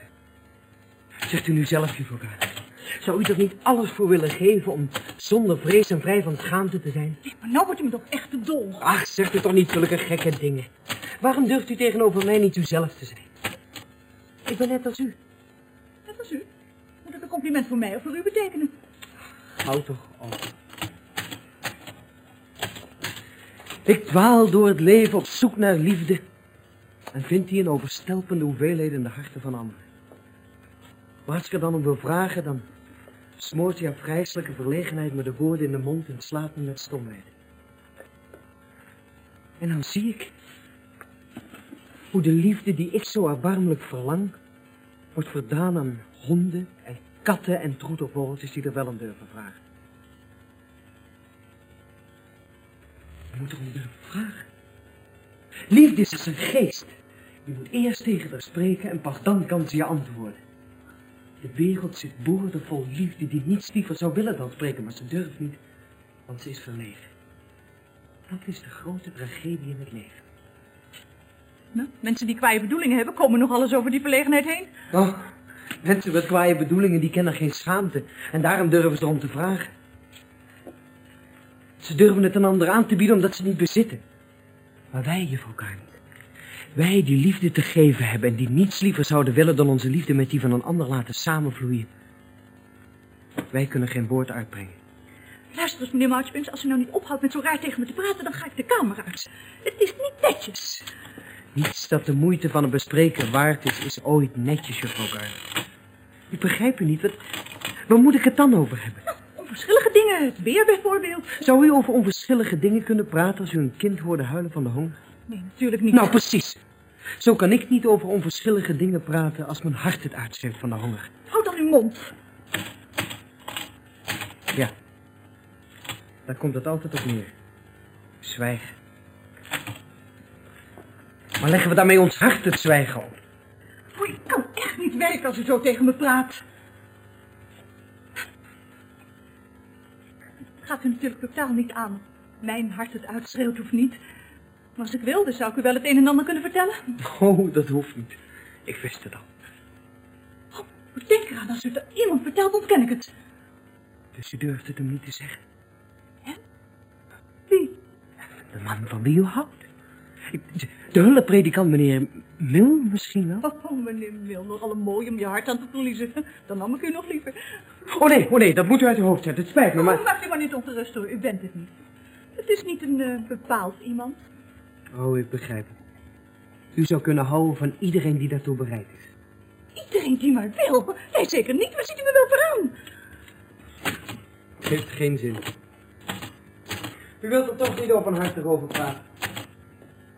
S4: Zegt u nu zelf, juffrouw Kaart. Zou u er niet alles voor willen geven om zonder vrees en vrij van schaamte te zijn?
S3: Maar nou wordt u me toch echt te dol.
S4: Ach, zegt u toch niet zulke gekke dingen. Waarom durft u tegenover mij niet uzelf te zijn? Ik ben net als u.
S3: U. Moet het een compliment voor mij of voor u betekenen?
S4: Hou toch op. Ik dwaal door het leven op zoek naar liefde en vind die in overstelpende hoeveelheden in de harten van anderen. Maar ik dan om wil vragen, dan smoort die afgrijselijke verlegenheid me de woorden in de mond en slaat me met stomheid. En dan zie ik hoe de liefde die ik zo erbarmelijk verlang, wordt verdaan aan honden en katten en troetelvogeltjes die er wel om durven vragen. Je moet erom durven vragen. Liefde is als een geest. Je moet eerst tegen haar spreken en pas dan kan ze je antwoorden. De wereld zit boordevol liefde die niets liever zou willen dan spreken, maar ze durft niet, want ze is verlegen. Dat is de grote tragedie in het leven.
S3: Nou, mensen die kwaaie bedoelingen hebben, komen nog alles over die verlegenheid heen.
S4: Oh, mensen met kwaaie bedoelingen die kennen geen schaamte en daarom durven ze erom te vragen. Ze durven het een ander aan te bieden omdat ze niet bezitten. Maar wij, juffrouw Kaart, wij die liefde te geven hebben en die niets liever zouden willen dan onze liefde met die van een ander laten samenvloeien. Wij kunnen geen woord uitbrengen.
S3: Luister eens, meneer Marchbanks, als u nou niet ophoudt met zo raar tegen me te praten, dan ga ik de kamer uit. Het is niet netjes.
S4: Niets dat de moeite van een bespreken waard is, is ooit netjes, juffrouw. Ik begrijp u niet, wat, waar moet ik het dan over hebben?
S3: Onverschillige dingen, het weer bijvoorbeeld.
S4: Zou u over onverschillige dingen kunnen praten als u een kind hoorde huilen van de honger?
S3: Nee, natuurlijk niet.
S4: Nou, precies. Zo kan ik niet over onverschillige dingen praten als mijn hart het uitschreeuwt van de honger.
S3: Houd dan uw mond.
S4: Ja. Daar komt het altijd op neer. Zwijgen. Maar leggen we daarmee ons hart het zwijgen op?
S3: Oh, ik kan echt niet werken als u zo tegen me praat. Het gaat u natuurlijk totaal niet aan. Mijn hart het uitschreeuwt of niet. Maar als ik wilde, zou ik u wel het een en ander kunnen vertellen.
S4: Oh, dat hoeft niet. Ik wist het al.
S3: Oh, denk eraan, als u het aan iemand vertelt, ontken ik het.
S4: Dus u durft het hem niet te zeggen.
S3: Wie?
S4: De man van wie u houdt. De- De hulppredikant, meneer Mil misschien wel?
S3: Oh, meneer Mil, nogal een mooi om je hart aan te verliezen. Dan nam ik u nog liever.
S4: Oh nee, oh nee, dat moet u uit uw hoofd zetten. Het spijt me,
S3: Oh,
S4: maar...
S3: maakt u maar niet ongerust hoor, u bent het niet. Het is niet een eh, bepaald iemand.
S4: Oh, ik begrijp het. U zou kunnen houden van iedereen die daartoe bereid is.
S3: Iedereen die maar wil. Wij zeker niet, waar ziet u me wel vooraan?
S4: Heeft geen zin. U wilt er toch niet openhartig over praten?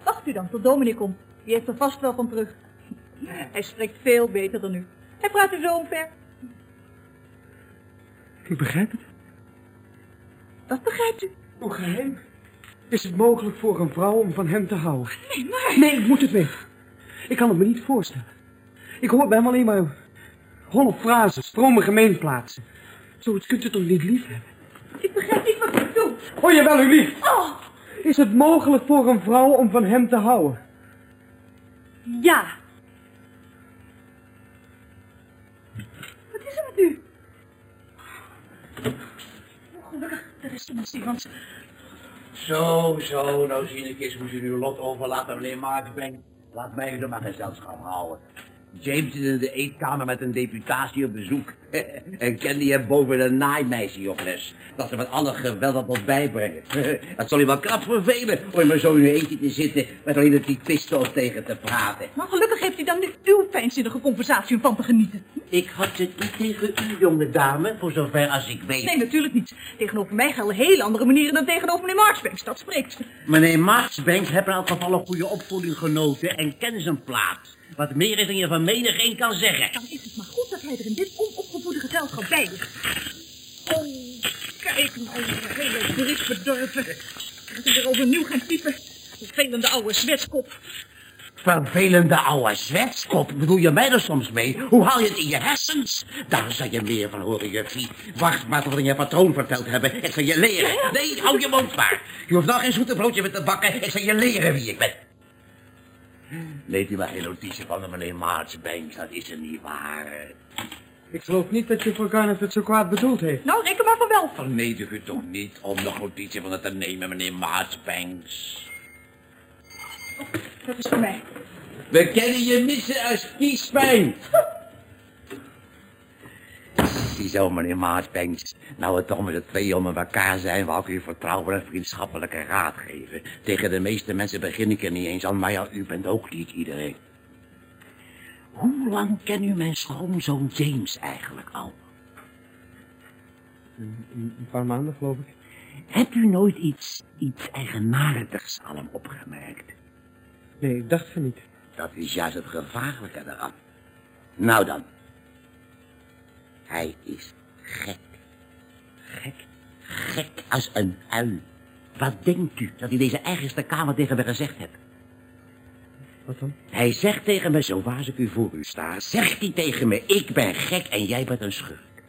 S3: Wacht u dan tot dominee komt. Die heeft er vast wel van terug. Hij spreekt veel beter dan u. Hij praat u zo omver.
S4: Ik begrijp het.
S3: Dat begrijpt u.
S4: Hoe geheim? Is het mogelijk voor een vrouw om van hem te houden?
S3: Nee, maar...
S4: Nee, ik moet het weten. Ik kan het me niet voorstellen. Ik hoor bij hem alleen maar holle frasen, strome gemeenplaatsen. Zoiets kunt u toch niet lief hebben?
S3: Ik begrijp niet wat u doet.
S4: Oh, jawel, u lief.
S3: Oh,
S4: Is het mogelijk voor een vrouw om van hem te houden?
S3: Ja. Wat is er met u? Oh, gelukkig, er is iemand want
S6: Zo, zo, nou zie ik eens hoe ze uw lot overlaten, meneer Marksbank. Laat mij u er maar gezelschap houden. James is in de eetkamer met een deputatie op bezoek. en Candy heeft boven een naaimeisje op les. Dat ze met alle geweld wat bijbrengen. dat zal u wel krap vervelen om maar zo in uw eentje te zitten met alleen die pistols tegen te praten.
S3: Maar gelukkig heeft hij dan nu uw fijnzinnige conversatie om van te genieten.
S6: Ik had het niet tegen u, jonge dame, voor zover als ik weet.
S3: Nee, natuurlijk niet. Tegenover mij gelden hele andere manieren dan tegenover meneer Marksbanks. Dat spreekt.
S6: Meneer Marsbanks heeft in elk geval een goede opvoeding genoten en kent zijn plaats. Wat meer is dan je van menig een kan zeggen.
S3: Dan is het maar goed dat hij er in dit onopgevoede gezelschap bij is. Oh, kijk nou, hele druk bedorven. Dat hij er overnieuw gaan typen. Vervelende oude zwetskop.
S6: Vervelende oude zwetskop, bedoel je mij er soms mee? Hoe haal je het in je hersens? Daar zal je meer van horen, juffie. Wacht maar tot we je patroon verteld hebben. Ik zal je leren. Nee, hou je mond maar. Je hoeft nog geen zoete broodje met te bakken. Ik zal je leren wie ik ben. Neemt u maar geen notitie van de meneer Maartsbanks. Dat is er niet waar.
S4: Ik geloof niet dat juffrouw Garnet het zo kwaad bedoeld heeft.
S3: Nou, reken maar van wel.
S6: Vernedert u toch niet om nog notitie van het te nemen, meneer Maartsbanks.
S3: Dat is voor mij.
S6: We kennen je missen als kiespijn. Ziezo, meneer Maasbanks. Nou we toch met de twee om elkaar zijn, wou ik u vertrouwen en vriendschappelijke raad geven. Tegen de meeste mensen begin ik er niet eens aan, maar ja, u bent ook niet iedereen. Hoe lang ken u mijn schoonzoon James eigenlijk al?
S4: Een, een paar maanden, geloof ik.
S6: Hebt u nooit iets, iets eigenaardigs aan hem opgemerkt?
S4: Nee, ik dacht van niet.
S6: Dat is juist het gevaarlijke eraan. Nou dan. Hij is gek. Gek. Gek als een uil. Wat denkt u dat hij deze eigenste kamer tegen me gezegd heeft?
S4: Wat dan?
S6: Hij zegt tegen me, zo waar ik u voor u sta, zegt hij tegen me, ik ben gek en jij bent een schurk.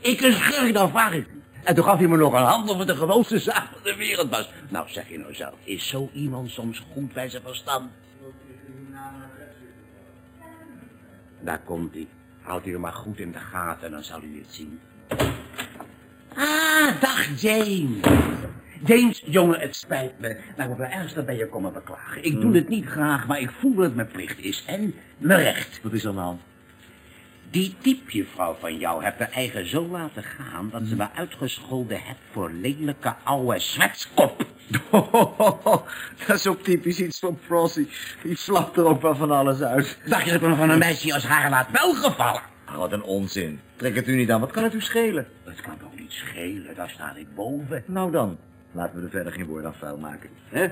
S6: Ik een schurk, dan vraag ik u. En toen gaf hij me nog een hand of het de gewoonste zaak van de wereld was. Nou, zeg je nou zelf, is zo iemand soms goed bij zijn verstand? Daar komt hij. Houdt u hem maar goed in de gaten en dan zal u het zien. Ah, dag James. James, jongen, het spijt me. Maar ik moet me ernstig bij je komen beklagen. Ik doe het niet graag, maar ik voel dat het mijn plicht is. En mijn recht. Wat is er nou? Die diepjevrouw van jou heeft haar eigen zo laten gaan... dat ze me uitgescholden heeft voor lelijke oude zwetskop.
S2: dat is ook typisch iets van Frosty. Die slapt er ook wel van alles uit.
S6: Dacht je dat ik me van een meisje als haar laat welgevallen?
S2: Ah, wat een onzin. Trek het u niet aan. Wat kan het u schelen?
S6: Dat kan toch niet schelen, daar sta ik boven.
S2: Nou dan. Laten we er verder geen woord aan vuil maken. Hè?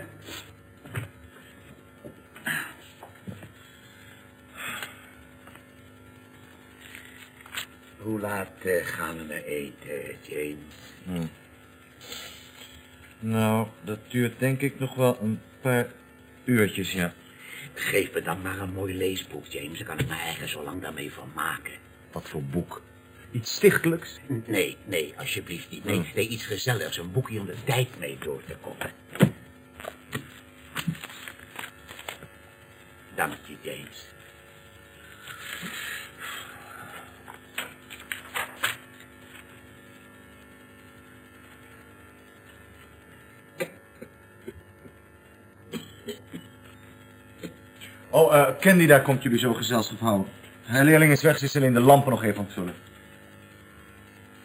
S6: Hoe laat eh, gaan we naar eten, James?
S2: Nou, dat duurt denk ik nog wel een paar uurtjes, ja.
S6: Geef me dan maar een mooi leesboek, James. Dan kan ik me eigen zo lang daarmee van maken.
S2: Wat voor boek? Iets stichtelijks?
S6: Nee, nee, alsjeblieft niet. Nee, nee, iets gezelligs. Een boekje om de tijd mee door te komen. Dank je, James.
S2: Oh, eh, Candy, daar komt jullie zo gezelschap houden. De leerling is weg, ze is alleen de lampen nog even aan het vullen.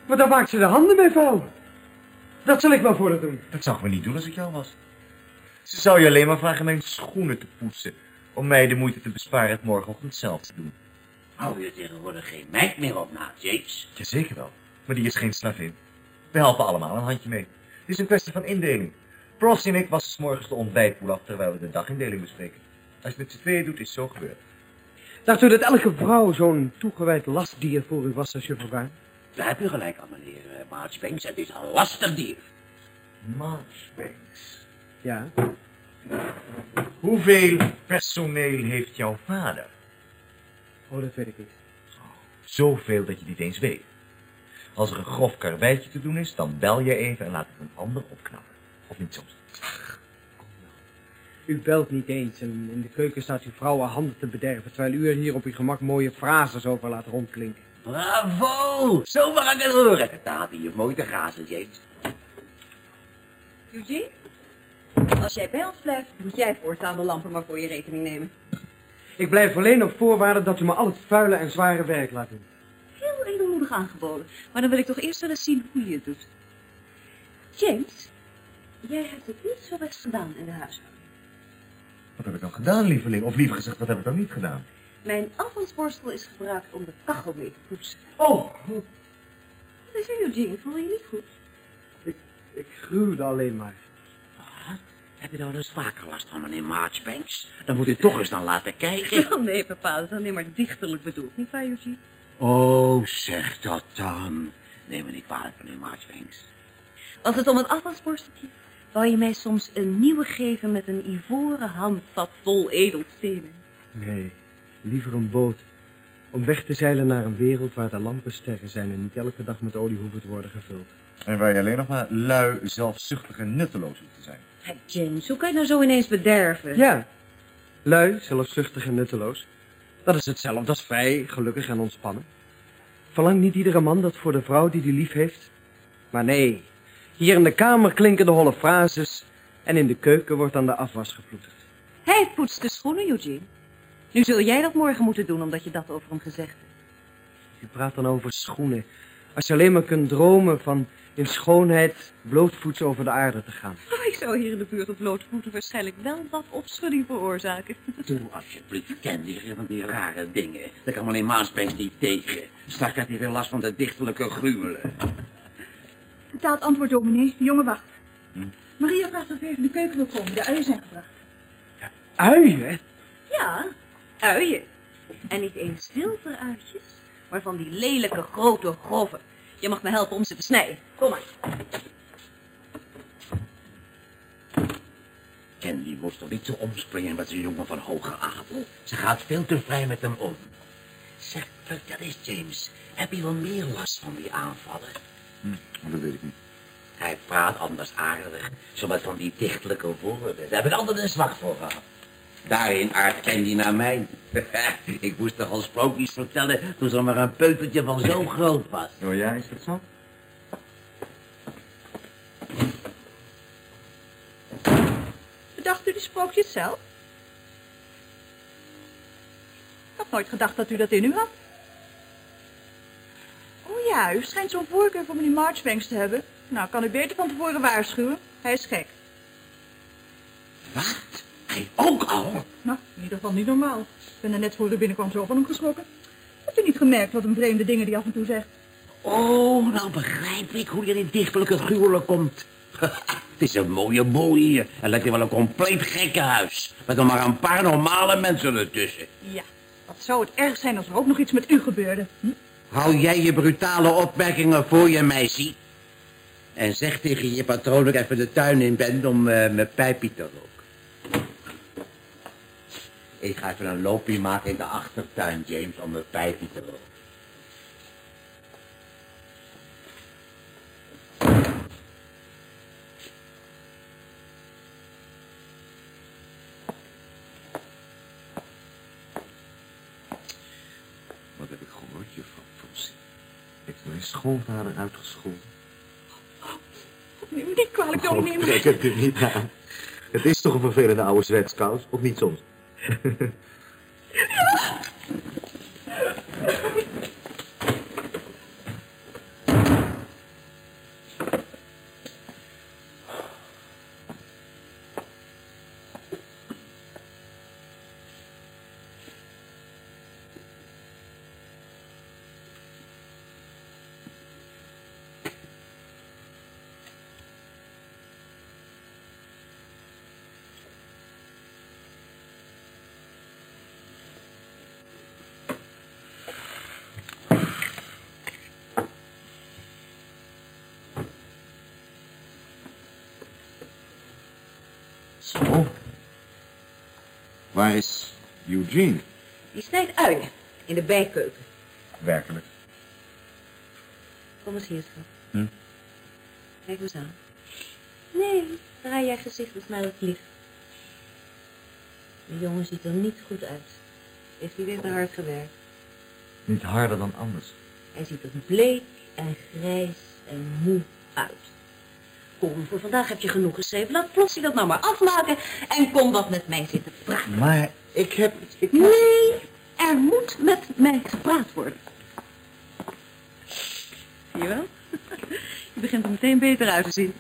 S4: Maar dan maakt ze de handen mee vuil. Dat zal ik wel voor haar doen.
S2: Dat zou ik me niet doen als ik jou was. Ze zou je alleen maar vragen mijn schoenen te poetsen. Om mij de moeite te besparen het morgenochtend zelf te doen.
S6: Hou je tegenwoordig geen meid meer op na, James?
S2: Jazeker wel. Maar die is geen slavin. We helpen allemaal een handje mee. Het is een kwestie van indeling. Pross en ik wassen 's morgens de ontbijtpoel af terwijl we de dagindeling bespreken. Als je het met z'n tweeën doet, is het zo gebeurd.
S4: Dacht u dat elke vrouw zo'n toegewijd lastdier voor u was als je voorbij?
S6: Daar heb je gelijk aan, meneer uh, Marchbanks. Het is een lastig dier.
S2: Marchbanks.
S4: Ja.
S2: Hoeveel personeel heeft jouw vader?
S4: Oh, dat weet ik niet.
S2: Zoveel dat je niet eens weet. Als er een grof karweitje te doen is, dan bel je even en laat het een ander opknappen. Of niet soms.
S4: U belt niet eens en in de keuken staat uw vrouw haar handen te bederven... terwijl u er hier op uw gemak mooie frases over laat rondklinken.
S6: Bravo! Zo mag ik het horen. Daar had hij je mooi te grazen, James.
S7: Eugene? Als jij bij ons blijft, moet jij voortaan de lampen maar voor je rekening nemen.
S4: Ik blijf alleen op voorwaarde dat u me al het vuile en zware werk laat doen.
S7: Heel edelmoedig aangeboden. Maar dan wil ik toch eerst wel eens zien hoe je het doet. James, jij hebt het niet zo best gedaan in de huishouding.
S2: Wat heb ik dan gedaan, lieveling? Of liever gezegd, wat heb ik dan niet gedaan?
S7: Mijn afvalsborstel is gebruikt om de kachel mee te poetsen.
S4: Oh,
S7: Wat is er, Eugene? Voel je je niet goed?
S4: ik, ik gruwde alleen maar.
S6: Wat? Heb je nou eens vaker last van meneer Marchbanks? Dan moet u toch eens dan laten kijken.
S7: Oh, nee, papa, dat is alleen maar dichterlijk bedoeld. Niet waar, Eugene?
S6: Oh, zeg dat dan. Neem me niet kwalijk, meneer Marchbanks.
S7: Als het om het afvalsborsteltje, wou je mij soms een nieuwe geven met een ivoren handvat vol edelstenen.
S4: Nee, liever een boot. Om weg te zeilen naar een wereld waar de lampensterren zijn... en niet elke dag met olie hoeven te worden gevuld.
S2: En waar je alleen nog maar lui, zelfzuchtig en nutteloos hoeft te zijn.
S7: Hey, James, hoe kan je nou zo ineens bederven?
S4: Ja, lui, zelfzuchtig en nutteloos. Dat is hetzelfde als vrij, gelukkig en ontspannen. Verlangt niet iedere man dat voor de vrouw die die lief heeft? Maar nee, hier in de kamer klinken de holle frases... en in de keuken wordt aan de afwas geploeterd.
S7: Hij poetst de schoenen, Eugene. Nu zul jij dat morgen moeten doen, omdat je dat over hem gezegd hebt.
S4: U praat dan over schoenen. Als je alleen maar kunt dromen van in schoonheid blootvoets over de aarde te gaan.
S7: Oh, ik zou hier in de buurt op blootvoeten waarschijnlijk wel wat opschudding veroorzaken.
S6: Doe alsjeblieft, Candy, van die rare dingen. Daar kan meneer Marchbanks niet tegen. Straks krijgt hij weer last van de dichterlijke gruwelen.
S3: Vertaald antwoord, dominee. De jongen wacht. Maria vraagt of even in de keuken wil komen. De uien zijn gebracht.
S4: Uien?
S7: Ja, uien. En niet eens zilveruitjes, maar van die lelijke grote grove. Je mag me helpen om ze te snijden. Kom maar.
S6: Candy moest toch niet zo omspringen met zijn jongen van hoge adel. Ze gaat veel te vrij met hem om. Zeg, vertel eens, James. Heb je wel meer last van die aanvallen?
S2: Dat weet ik niet.
S6: Hij praat anders aardig, zo met van die dichtelijke woorden. Daar heb ik altijd een zwak voor gehad. Daarin aard Candy naar mij. ik moest toch al sprookjes vertellen toen ze maar een peutertje van zo groot was.
S2: Oh ja, is dat zo?
S3: Bedacht u die sprookjes zelf? Ik had nooit gedacht dat u dat in u had. Ja, u schijnt zo'n voorkeur voor meneer Marchbanks te hebben. Nou, kan u beter van tevoren waarschuwen. Hij is gek.
S6: Wat? Hij ook al?
S3: Nou, in ieder geval niet normaal. Ik ben er net voor u binnenkwam zo van hem geschrokken. Hebt u niet gemerkt wat een vreemde dingen die af en toe zegt?
S6: Oh, nou begrijp ik hoe je in dichtelijke gruwelen komt. Het is een mooie boel hier. Het lijkt wel een compleet gekkenhuis. Met nog maar een paar normale mensen ertussen.
S3: Ja, wat zou het erg zijn als er ook nog iets met u gebeurde. Hm?
S6: Hou jij je brutale opmerkingen voor je, meisje. En zeg tegen je patroon dat ik even de tuin in ben om eh, mijn pijpje te roken. Ik ga even een loopje maken in de achtertuin, James, om mijn pijpje te roken.
S2: Schoonvader uitgescholden.
S3: Neem me niet kwalijk, dominee. maar-
S2: trek het niet aan. Het is toch een vervelende oude zwetskous, of niet soms? Zo. Waar is Eugene?
S7: Die snijdt uien in de bijkeuken.
S2: Werkelijk.
S7: Kom eens hier, schat.
S2: Hm?
S7: Kijk eens aan. Nee, draai jij gezicht eens naar het licht. De jongen ziet er niet goed uit. Heeft hij weer te hard gewerkt.
S2: Niet harder dan anders.
S7: Hij ziet er bleek en grijs en moe uit. Kom, voor vandaag heb je genoeg geschreven. Laat Flossie dat nou maar afmaken en kom wat met mij zitten praten.
S2: Maar ik heb... Ik
S7: Nee, er moet met mij gepraat worden. Zie je wel? Je begint er meteen beter uit te zien.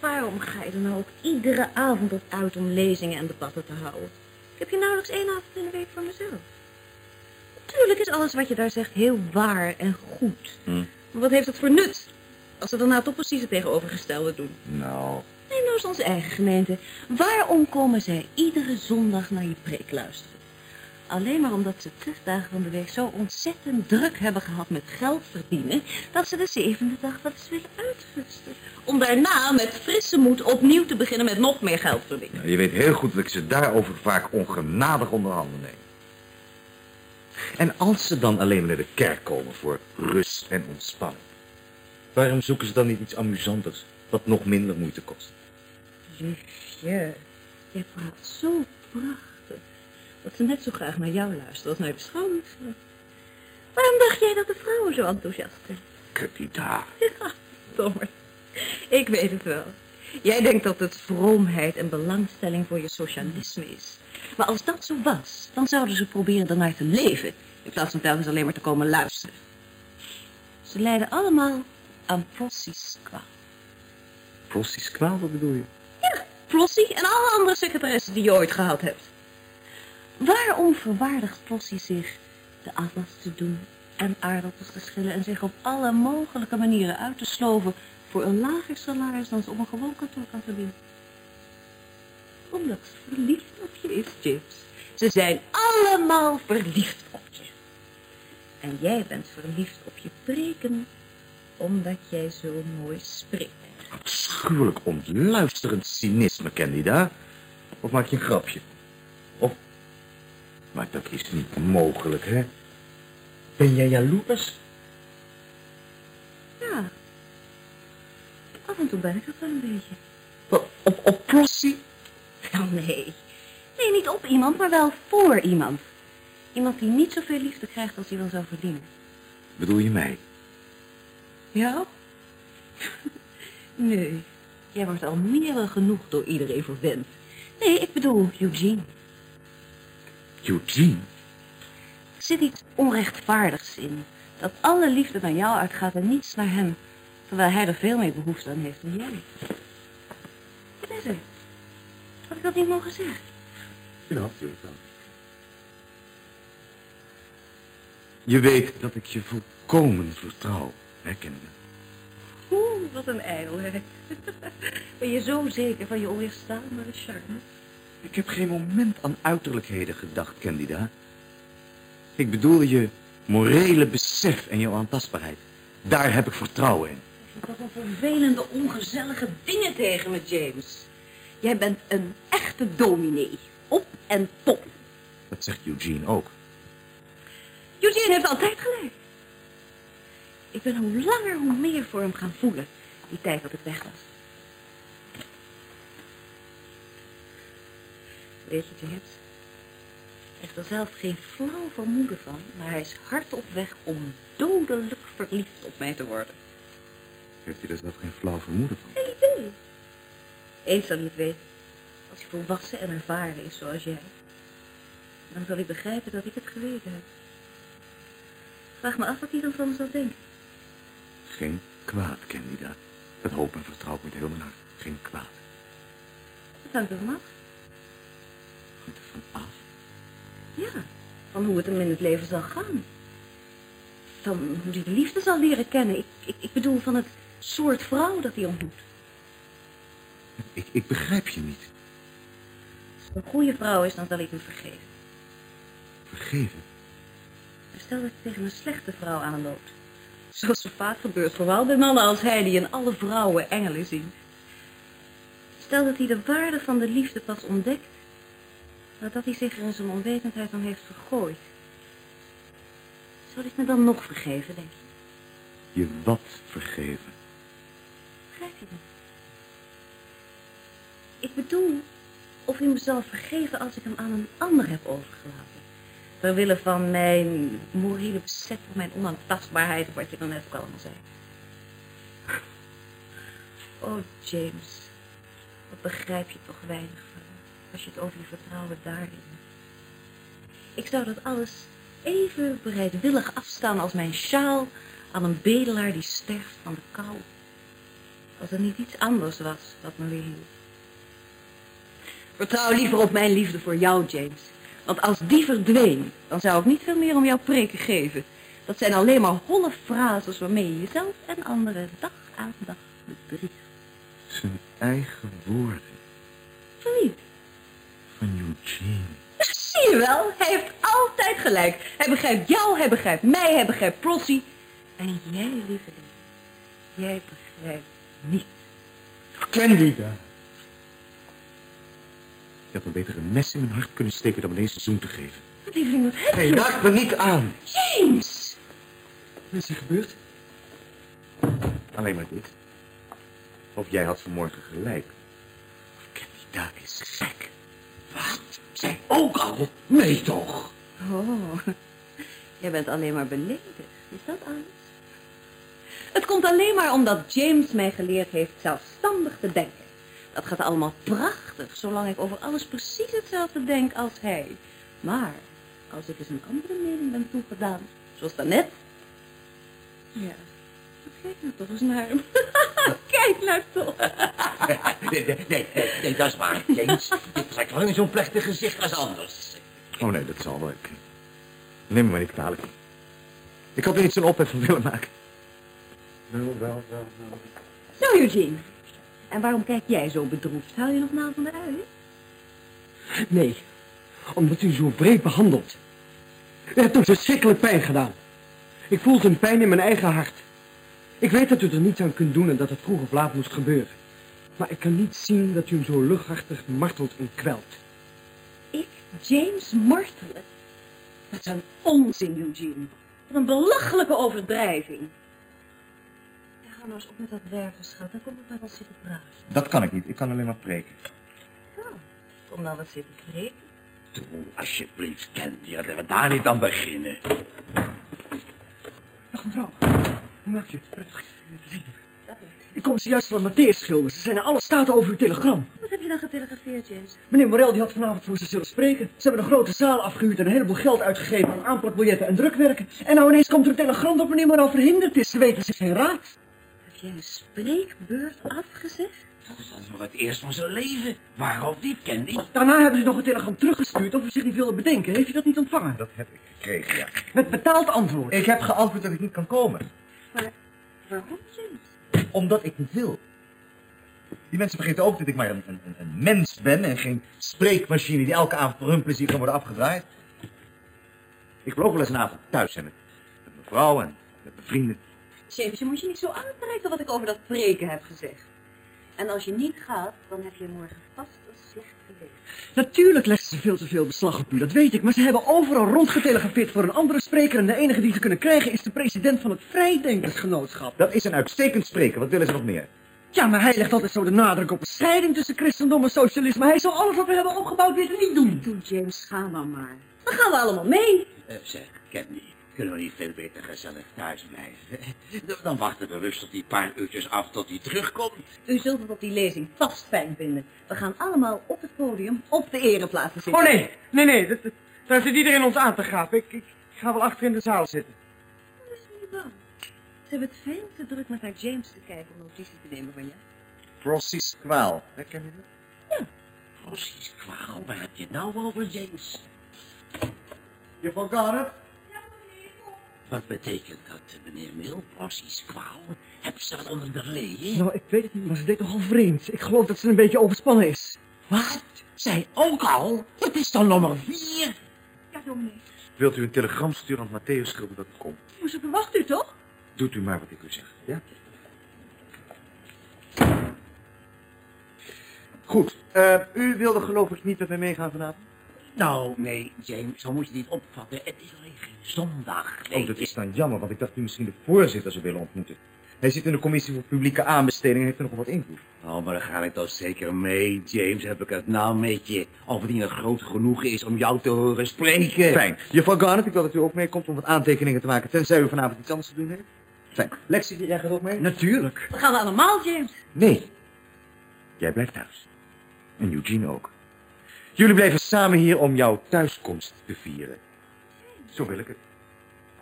S7: Waarom ga je er nou ook iedere avond op uit om lezingen en debatten te houden? Ik heb je nauwelijks één avond in de week voor mezelf. Natuurlijk is alles wat je daar zegt heel waar en goed.
S2: Hm.
S7: Maar wat heeft het voor nut? Als ze dan nou toch precies het tegenovergestelde doen.
S2: Nou,
S7: Neem nou eens onze eigen gemeente. Waarom komen zij iedere zondag naar je preek luisteren? Alleen maar omdat ze zes dagen van de week zo ontzettend druk hebben gehad met geld verdienen... dat ze de zevende dag wat eens willen uitrusten. Om daarna met frisse moed opnieuw te beginnen met nog meer geld verdienen.
S2: je weet heel goed dat ik ze daarover vaak ongenadig onder handen neem. En als ze dan alleen maar naar de kerk komen voor rust en ontspanning... waarom zoeken ze dan niet iets amusanters, wat nog minder moeite kost?
S7: Liefje, jij praat zo prachtig. Dat ze net zo graag naar jou luisteren als naar de schoonmoeder. Waarom dacht jij dat de vrouwen zo enthousiast zijn?
S2: Kutita.
S7: Ja, dommer. Ik weet het wel. Jij denkt dat het vroomheid en belangstelling voor je socialisme is. Maar als dat zo was, dan zouden ze proberen ernaar te leven... in plaats van telkens alleen maar te komen luisteren. Ze lijden allemaal aan Flossie's kwaal.
S2: Flossie's kwaal, wat bedoel je?
S7: Ja, Flossie en alle andere secretaressen die je ooit gehad hebt. Waarom verwaardigt Flossie zich de afwas te doen en aardappels te schillen... en zich op alle mogelijke manieren uit te sloven... voor een lager salaris dan ze op een gewoon kantoor kan verdienen? Omdat ze verliefd op je is, James. Ze zijn allemaal verliefd op je. En jij bent verliefd op je preken... omdat jij zo mooi spreekt.
S2: Afschuwelijk ontluisterend cynisme, Candida. Of maak je een grapje? Of... Maar dat is niet mogelijk, hè? Ben jij jaloers?
S7: Ja. Af en toe ben ik dat wel een beetje.
S2: Op, op, op Flossie?
S7: Nou, nee. Nee, niet op iemand, maar wel voor iemand. Iemand die niet zoveel liefde krijgt als hij wel zou verdienen.
S2: Bedoel je mij?
S7: Ja? nee, jij wordt al meer dan genoeg door iedereen verwend. Nee, ik bedoel Eugene.
S2: Eugene?
S7: Er zit iets onrechtvaardigs in. Dat alle liefde naar jou uitgaat en niets naar hem. Terwijl hij er veel meer behoefte aan heeft dan jij. Wat is er? Had ik dat niet mogen zeggen?
S2: Ja, natuurlijk wel. Je weet dat ik je volkomen vertrouw, hè, Candida?
S7: Oeh, wat een ijdelheid. Ben je zo zeker van je onweerstaanbare charme?
S2: Ik heb geen moment aan uiterlijkheden gedacht, Candida. Ik bedoel je morele besef en jouw aantastbaarheid. Daar heb ik vertrouwen in.
S7: Wat een vervelende, ongezellige dingen tegen me, James. Jij bent een echte dominee. Op en top.
S2: Dat zegt Eugene ook.
S7: Eugene heeft altijd gelijk. Ik ben hoe langer hoe meer voor hem gaan voelen. Die tijd dat ik weg was. Weet je, James? heeft er zelf geen flauw vermoeden van, maar hij is hard op weg om dodelijk verliefd op mij te worden.
S2: Heeft hij er zelf geen flauw vermoeden van?
S7: Geen idee. Zal hij het weten, als hij volwassen en ervaren is zoals jij. Dan zal hij begrijpen dat ik het geweten heb. Vraag me af wat hij dan van me zou denken.
S2: Geen kwaad, Candida. Dat hoop en vertrouwt met heel mijn hart. Geen kwaad.
S7: Dat hangt ervan af.
S2: Hangt er van af.
S7: Ja, van hoe het hem in het leven zal gaan. Van hoe hij de liefde zal leren kennen. Ik, ik, ik bedoel van het soort vrouw dat hij ontmoet.
S2: Ik, ik begrijp je niet.
S7: Als het een goede vrouw is, dan zal ik hem vergeven.
S2: Vergeven?
S7: Maar stel dat je tegen een slechte vrouw aanloopt. Zoals zo vaak gebeurt, vooral bij mannen als hij die in alle vrouwen engelen zien. Stel dat hij de waarde van de liefde pas ontdekt, nadat hij zich er in zijn onwetendheid aan heeft vergooid. Zou ik me dan nog vergeven, denk je?
S2: Je wat vergeven?
S7: Begrijp je me? Ik bedoel, of hij me zal vergeven als ik hem aan een ander heb overgelaten. Terwille van mijn morele besef van mijn onaantastbaarheid, of wat je dan net ook allemaal zei. Oh, James, wat begrijp je toch weinig van, als je het over je vertrouwen daarin. Ik zou dat alles even bereidwillig afstaan als mijn sjaal aan een bedelaar die sterft van de kou. Als er niet iets anders was wat me weer hield. Vertrouw liever op mijn liefde voor jou, James. Want als die verdween, dan zou ik niet veel meer om jouw preken geven. Dat zijn alleen maar holle frases waarmee je jezelf en anderen dag aan dag bedriegt.
S2: Zijn eigen woorden.
S7: Van wie?
S2: Van Eugene.
S7: Zie je wel, hij heeft altijd gelijk. Hij begrijpt jou, hij begrijpt mij, hij begrijpt Prossie. En jij, lieveling, jij begrijpt niet.
S4: Candida.
S2: Je had me beter een mes in mijn hart kunnen steken dan me eens een zoen te geven.
S7: Lieveling, wat heb
S4: Hey,
S7: je?
S4: raak me niet aan.
S7: James!
S4: Wat is er gebeurd?
S2: Alleen maar dit. Of jij had vanmorgen gelijk. Of Candida is gek.
S6: Wat? Zij ook al? Nee toch?
S7: Oh, jij bent alleen maar beledigd. Is dat alles? Het komt alleen maar omdat James mij geleerd heeft zelfstandig te denken. Dat gaat allemaal prachtig, zolang ik over alles precies hetzelfde denk als hij. Maar als ik eens een andere mening ben toegedaan, zoals daarnet... Ja, kijk nou toch eens naar hem. kijk nou toch.
S6: Nee, nee, nee, dat is waar, James. Dit trekt lang zo'n plechtig gezicht als anders.
S2: Oh nee, dat zal wel. Ik... Neem me maar niet kwalijk. Ik had er niet zo'n ophef van willen maken.
S4: Wel, wel, wel, wel.
S7: Nou, Eugene. En waarom kijk jij zo bedroefd? Haal je nog naam van de ui?
S4: Nee, omdat u zo breed behandelt. U hebt hem verschrikkelijk pijn gedaan. Ik voel zijn pijn in mijn eigen hart. Ik weet dat u er niets aan kunt doen en dat het vroeg of laat moest gebeuren. Maar ik kan niet zien dat u hem zo luchthartig martelt en kwelt.
S7: Ik, James Martelen. Wat een onzin, Eugene. Wat een belachelijke overdrijving. Ja, hou nou eens op met dat werken, schat. Dan kom ik maar wat zitten praten.
S2: Dat kan ik niet. Ik kan alleen maar preken.
S7: Nou, kom nou wat zitten preken.
S6: Doe alsjeblieft, Candy, dat we daar niet aan beginnen.
S4: Dag mevrouw, hoe maakt u het? Ik kom zojuist van Matthäus schilderen. Ze zijn in alle staten over uw telegram.
S7: Wat heb je dan getelegrafeerd, James?
S4: Meneer Morel die had vanavond voor ze zullen spreken. Ze hebben een grote zaal afgehuurd en een heleboel geld uitgegeven aan aanplakbiljetten en drukwerken. En nou ineens komt er een telegram dat meneer Morel verhinderd is. Ze weten zich geen raad.
S7: Heb jij een spreekbeurt afgezegd?
S6: Dat is nog het eerst van zijn leven. Waarom niet, Candy?
S4: Daarna hebben ze nog een telegram teruggestuurd of u zich niet wilde bedenken. Heeft u dat niet ontvangen?
S2: Dat heb ik gekregen, ja.
S4: Met betaald antwoord.
S2: Ik heb geantwoord dat ik niet kan komen.
S7: Maar waarom, James?
S2: Omdat ik niet wil. Die mensen vergeten ook dat ik maar een, een, een- een mens ben en geen spreekmachine die elke avond voor hun plezier kan worden afgedraaid. Ik wil ook wel eens een avond thuis zijn met, met mijn vrouw en met mijn vrienden.
S7: James, je moet je niet zo aantrekken wat ik over dat preken heb gezegd. En als je niet gaat, dan heb je morgen vast een slecht geweten.
S4: Natuurlijk leggen ze veel te veel beslag op u, dat weet ik. Maar ze hebben overal rondgetelegrafeerd voor een andere spreker. En de enige die ze kunnen krijgen is de president van het Vrijdenkersgenootschap.
S2: Dat is een uitstekend spreken. Wat willen ze nog meer?
S4: Ja, maar hij legt altijd zo de nadruk op een scheiding tussen christendom en socialisme. Hij zal alles wat we hebben opgebouwd weer niet doen.
S7: Toen James, ga dan maar. Dan gaan we allemaal mee.
S6: Eh, zeg, Candy, kunnen we niet veel beter gezellig thuis blijven? Dan wachten we rustig die paar uurtjes af tot hij terugkomt.
S7: U zult het op die lezing vast fijn vinden. We gaan allemaal op het podium op de ereplaatsen zitten.
S4: Oh nee, nee, nee. Dat, dat- daar zit iedereen ons aan te gapen. Ik, ik, ik ga wel achter in de zaal zitten.
S7: Wees niet bang. Ze hebben het veel te druk met naar James te kijken om notitie te nemen van je.
S2: Frossy's kwaal. Herken je dat?
S6: Precies, kwaal, waar heb je het nou over, James?
S2: Je forgot het?
S6: Wat betekent dat, meneer Mill? Precies, kwaal? Heb ze wat onder de leden?
S4: Nou, ik weet het niet, maar ze deed nogal vreemd. Ik geloof dat ze een beetje overspannen is.
S6: Wat? Zij ook al? Het is dan nummer vier.
S3: Ja, dominee.
S2: Wilt u een telegram sturen aan Matthäus schrijven dat het komt?
S3: Maar ze verwacht u toch?
S2: Doet u maar wat ik u zeg, ja? Goed. eh, u wilde geloof ik niet met mij meegaan vanavond?
S6: Nou, nee, James, zo moet je niet opvatten. Het is zondag. Nee,
S2: Oh, dat is dan jammer, want ik dacht u misschien de voorzitter zou willen ontmoeten. Hij zit in de commissie voor publieke aanbesteding en heeft er nog wat invloed.
S6: Oh, maar dan ga ik toch zeker mee, James. Heb ik het nou met je. Bovendien het groot genoeg is om jou te horen spreken.
S2: Fijn. Juffrouw Garnet, ik wil dat u ook meekomt om wat aantekeningen te maken, tenzij u vanavond iets anders te doen heeft. Fijn. Lexie, jij gaat ook mee?
S4: Natuurlijk.
S7: Dan gaan we allemaal, James.
S2: Nee. Jij blijft thuis. En Eugene ook. Jullie blijven samen hier om jouw thuiskomst te vieren. Zo wil ik het.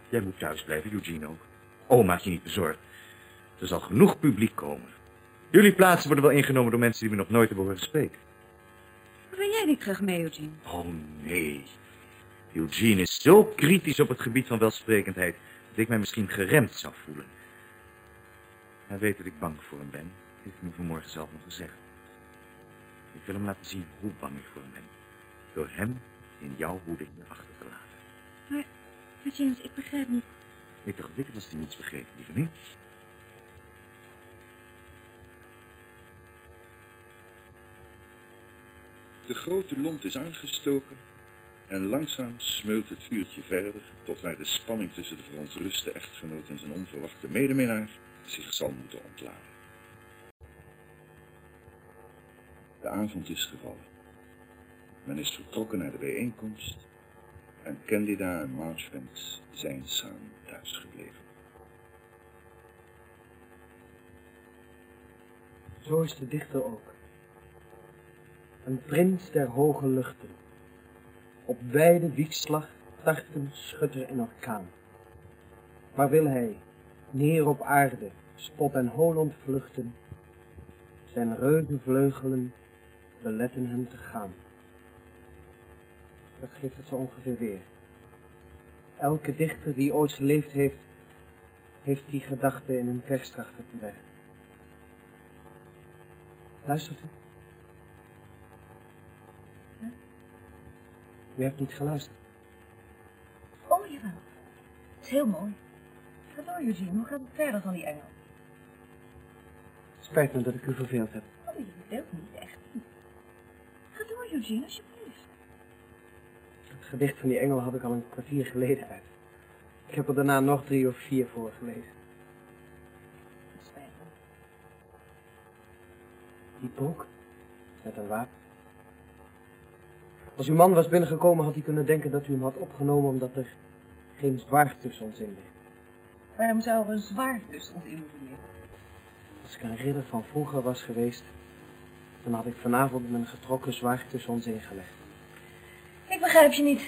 S2: Jij moet thuis blijven, Eugene ook. Oh, maak je niet bezorgd. Er zal genoeg publiek komen. Jullie plaatsen worden wel ingenomen door mensen die we nog nooit hebben horen spreken.
S7: Ben jij niet terug mee, Eugene?
S2: Oh, nee. Eugene is zo kritisch op het gebied van welsprekendheid... dat ik mij misschien geremd zou voelen. Hij weet dat ik bang voor hem ben. Heeft me vanmorgen zelf nog gezegd. Ik wil hem laten zien hoe bang ik voor hem ben. Door hem in jouw hoede achter te laten.
S7: Maar, maar James, ik begrijp niet.
S2: Ik dacht dat ik het was die niets begreep, lieve niet.
S1: De grote lont is aangestoken en langzaam smeult het vuurtje verder tot waar de spanning tussen de verontruste echtgenoot en zijn onverwachte medeminnaar zich zal moeten ontladen. De avond is gevallen. Men is vertrokken naar de bijeenkomst en Candida en Marchbanks zijn samen thuisgebleven.
S4: Zo is de dichter ook. Een prins der hoge luchten. Op wijde wiekslag, tarten, schutter en orkaan. Maar wil hij, neer op aarde, spot en hoon vluchten, zijn reuzenvleugelen beletten hem te gaan. Dat geeft het zo ongeveer weer. Elke dichter die ooit geleefd heeft, heeft die gedachte in een vers trachten te leggen. Luistert u? U hebt niet geluisterd.
S3: Oh, jawel. Het is heel mooi. Ga door, Eugene. Hoe gaat het verder van die engel?
S4: Spijt me dat ik u verveeld heb.
S3: Oh, je verveelt niet echt. Ga door, Eugene, alsjeblieft.
S4: Het gedicht van die engel had ik al een kwartier geleden uit. Ik heb er daarna nog drie of vier voor gelezen. Die broek, met een wapen. Als uw man was binnengekomen had hij kunnen denken dat u hem had opgenomen omdat er geen zwaard tussen ons in ligt.
S3: Waarom zou er een zwaard tussen ons in moeten liggen?
S4: Als ik een ridder van vroeger was geweest, dan had ik vanavond mijn getrokken zwaard tussen ons ingelegd.
S3: Ik begrijp je niet.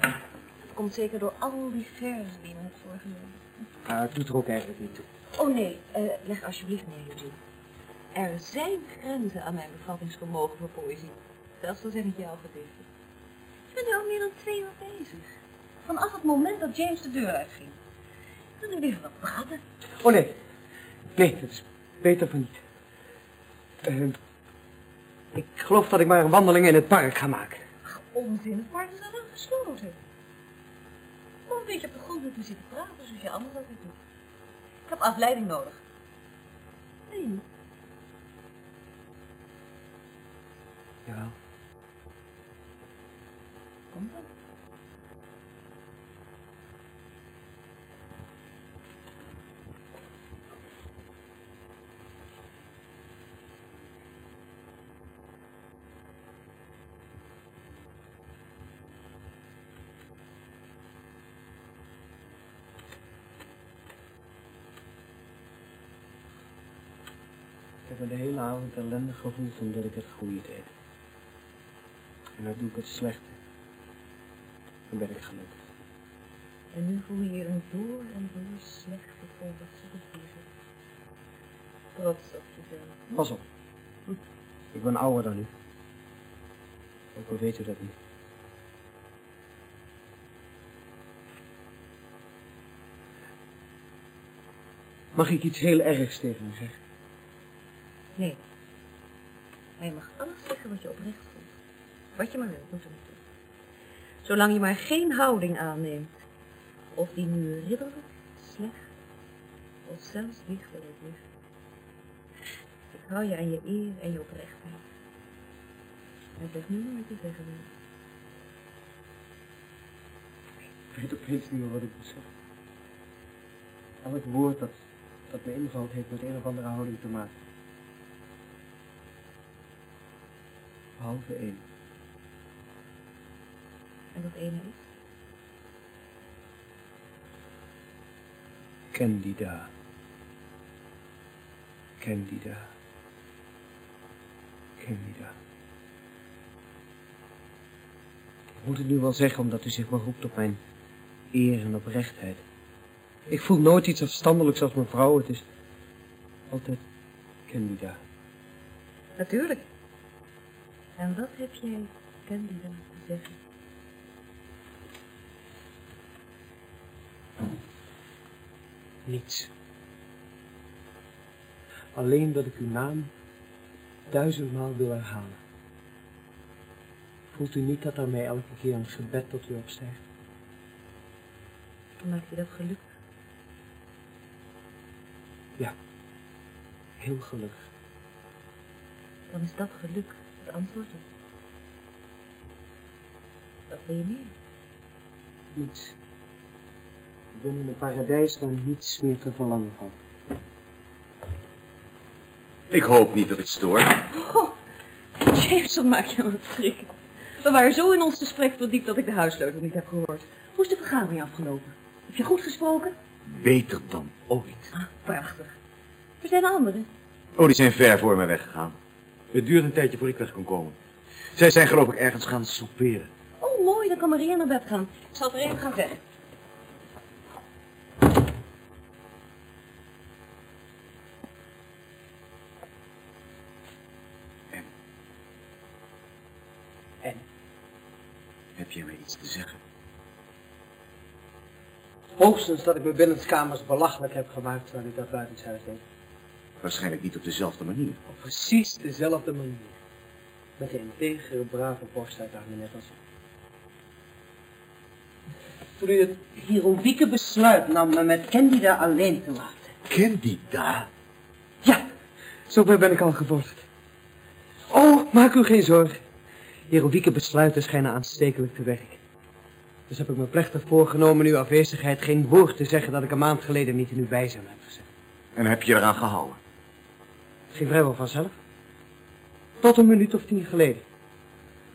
S3: Dat komt zeker door al die verzen die je me hebt voorgenomen.
S4: Maar het doet er ook eigenlijk niet toe.
S7: Oh nee, eh, leg alsjeblieft neer, Eugene. Er zijn grenzen aan mijn bevattingsvermogen voor poëzie. Zelfs al zeg ik jouw gedichten.
S3: Ik ben nu al meer dan twee uur bezig. Vanaf het moment dat James de deur uitging. Ik wil nu liever wat praten.
S4: Oh nee, nee, dat is beter van niet. Eh, ik geloof dat ik maar een wandeling in het park ga maken.
S3: Onzin. Het park is al lang gesloten. Kom een beetje op de grond met me zitten praten, zoals je anders altijd doet. Ik heb afleiding nodig. Nee,
S4: Jawel.
S3: kom dan.
S4: Me de hele avond ellendig gevoeld omdat ik het goede deed. En dan doe ik het slechte. Dan ben ik gelukkig.
S7: En nu voel je je een door en door slecht gevoel dat ze bevieren. Trots op jezelf.
S4: Pas op. Ik ben ouder dan u. Ook al weet u dat niet. Mag ik iets heel ergs tegen u zeggen?
S7: Nee. Maar je mag alles zeggen wat je oprecht voelt. Wat je maar wilt, doet er niet. Zolang je maar geen houding aanneemt. Of die nu ridderlijk, slecht, of zelfs liefdelijk is. Ik hou je aan je eer en je oprechtheid. En zeg nu maar wat je zeggen wil.
S4: Ik weet opeens niet meer wat ik moet zeggen. Elk woord dat, dat me invalt heeft met een of andere houding te maken. Behalve één.
S7: En dat ene is?
S4: Candida. Candida. Candida. Ik moet het nu wel zeggen omdat u zich beroept op mijn eer en oprechtheid. Ik voel nooit iets afstandelijks als mijn vrouw. Het is altijd Candida.
S7: Natuurlijk. En wat heb jij Candida te zeggen?
S4: Niets. Alleen dat ik uw naam duizendmaal wil herhalen. Voelt u niet dat mij elke keer een gebed tot u opstijgt?
S7: Dan maakt je dat gelukkig.
S4: Ja, heel gelukkig.
S7: Dan is dat geluk het antwoord op. Wat wil je meer?
S4: Niets. Ik ben in een paradijs waar niets meer te verlangen valt.
S2: Ik hoop niet dat ik stoor.
S7: Oh, James, wat maak je me schrikken. We waren zo in ons gesprek verdiept dat ik de huissleutel niet heb gehoord. Hoe is de vergadering afgelopen? Heb je goed gesproken?
S2: Beter dan ooit.
S7: Ah, prachtig. Er zijn anderen.
S2: Oh, die zijn ver voor me weggegaan. Het duurde een tijdje voor ik weg kon komen. Zij zijn geloof ik ergens gaan souperen.
S7: Oh, mooi, dan kan Maria naar bed gaan. Ik zal er even gaan zeggen.
S2: En?
S4: En?
S2: Heb je mij iets te zeggen?
S4: Hoogstens dat ik me binnenskamers belachelijk heb gemaakt terwijl ik dat buitenshuis deed.
S2: Waarschijnlijk niet op dezelfde manier.
S4: Op precies dezelfde manier. Met de integere, brave borst uit net als ik. Toen u het heroïeke besluit nam me met Candida alleen te laten.
S2: Candida?
S4: Ja, zover ben ik al gevorderd. Oh, maak u geen zorgen. Heroïeke besluiten schijnen aanstekelijk te werken. Dus heb ik me plechtig voorgenomen in uw afwezigheid geen woord te zeggen dat ik een maand geleden niet in uw bijzijn heb gezegd.
S2: En heb je eraan gehouden?
S4: Ging vrijwel vanzelf. Tot een minuut of tien geleden.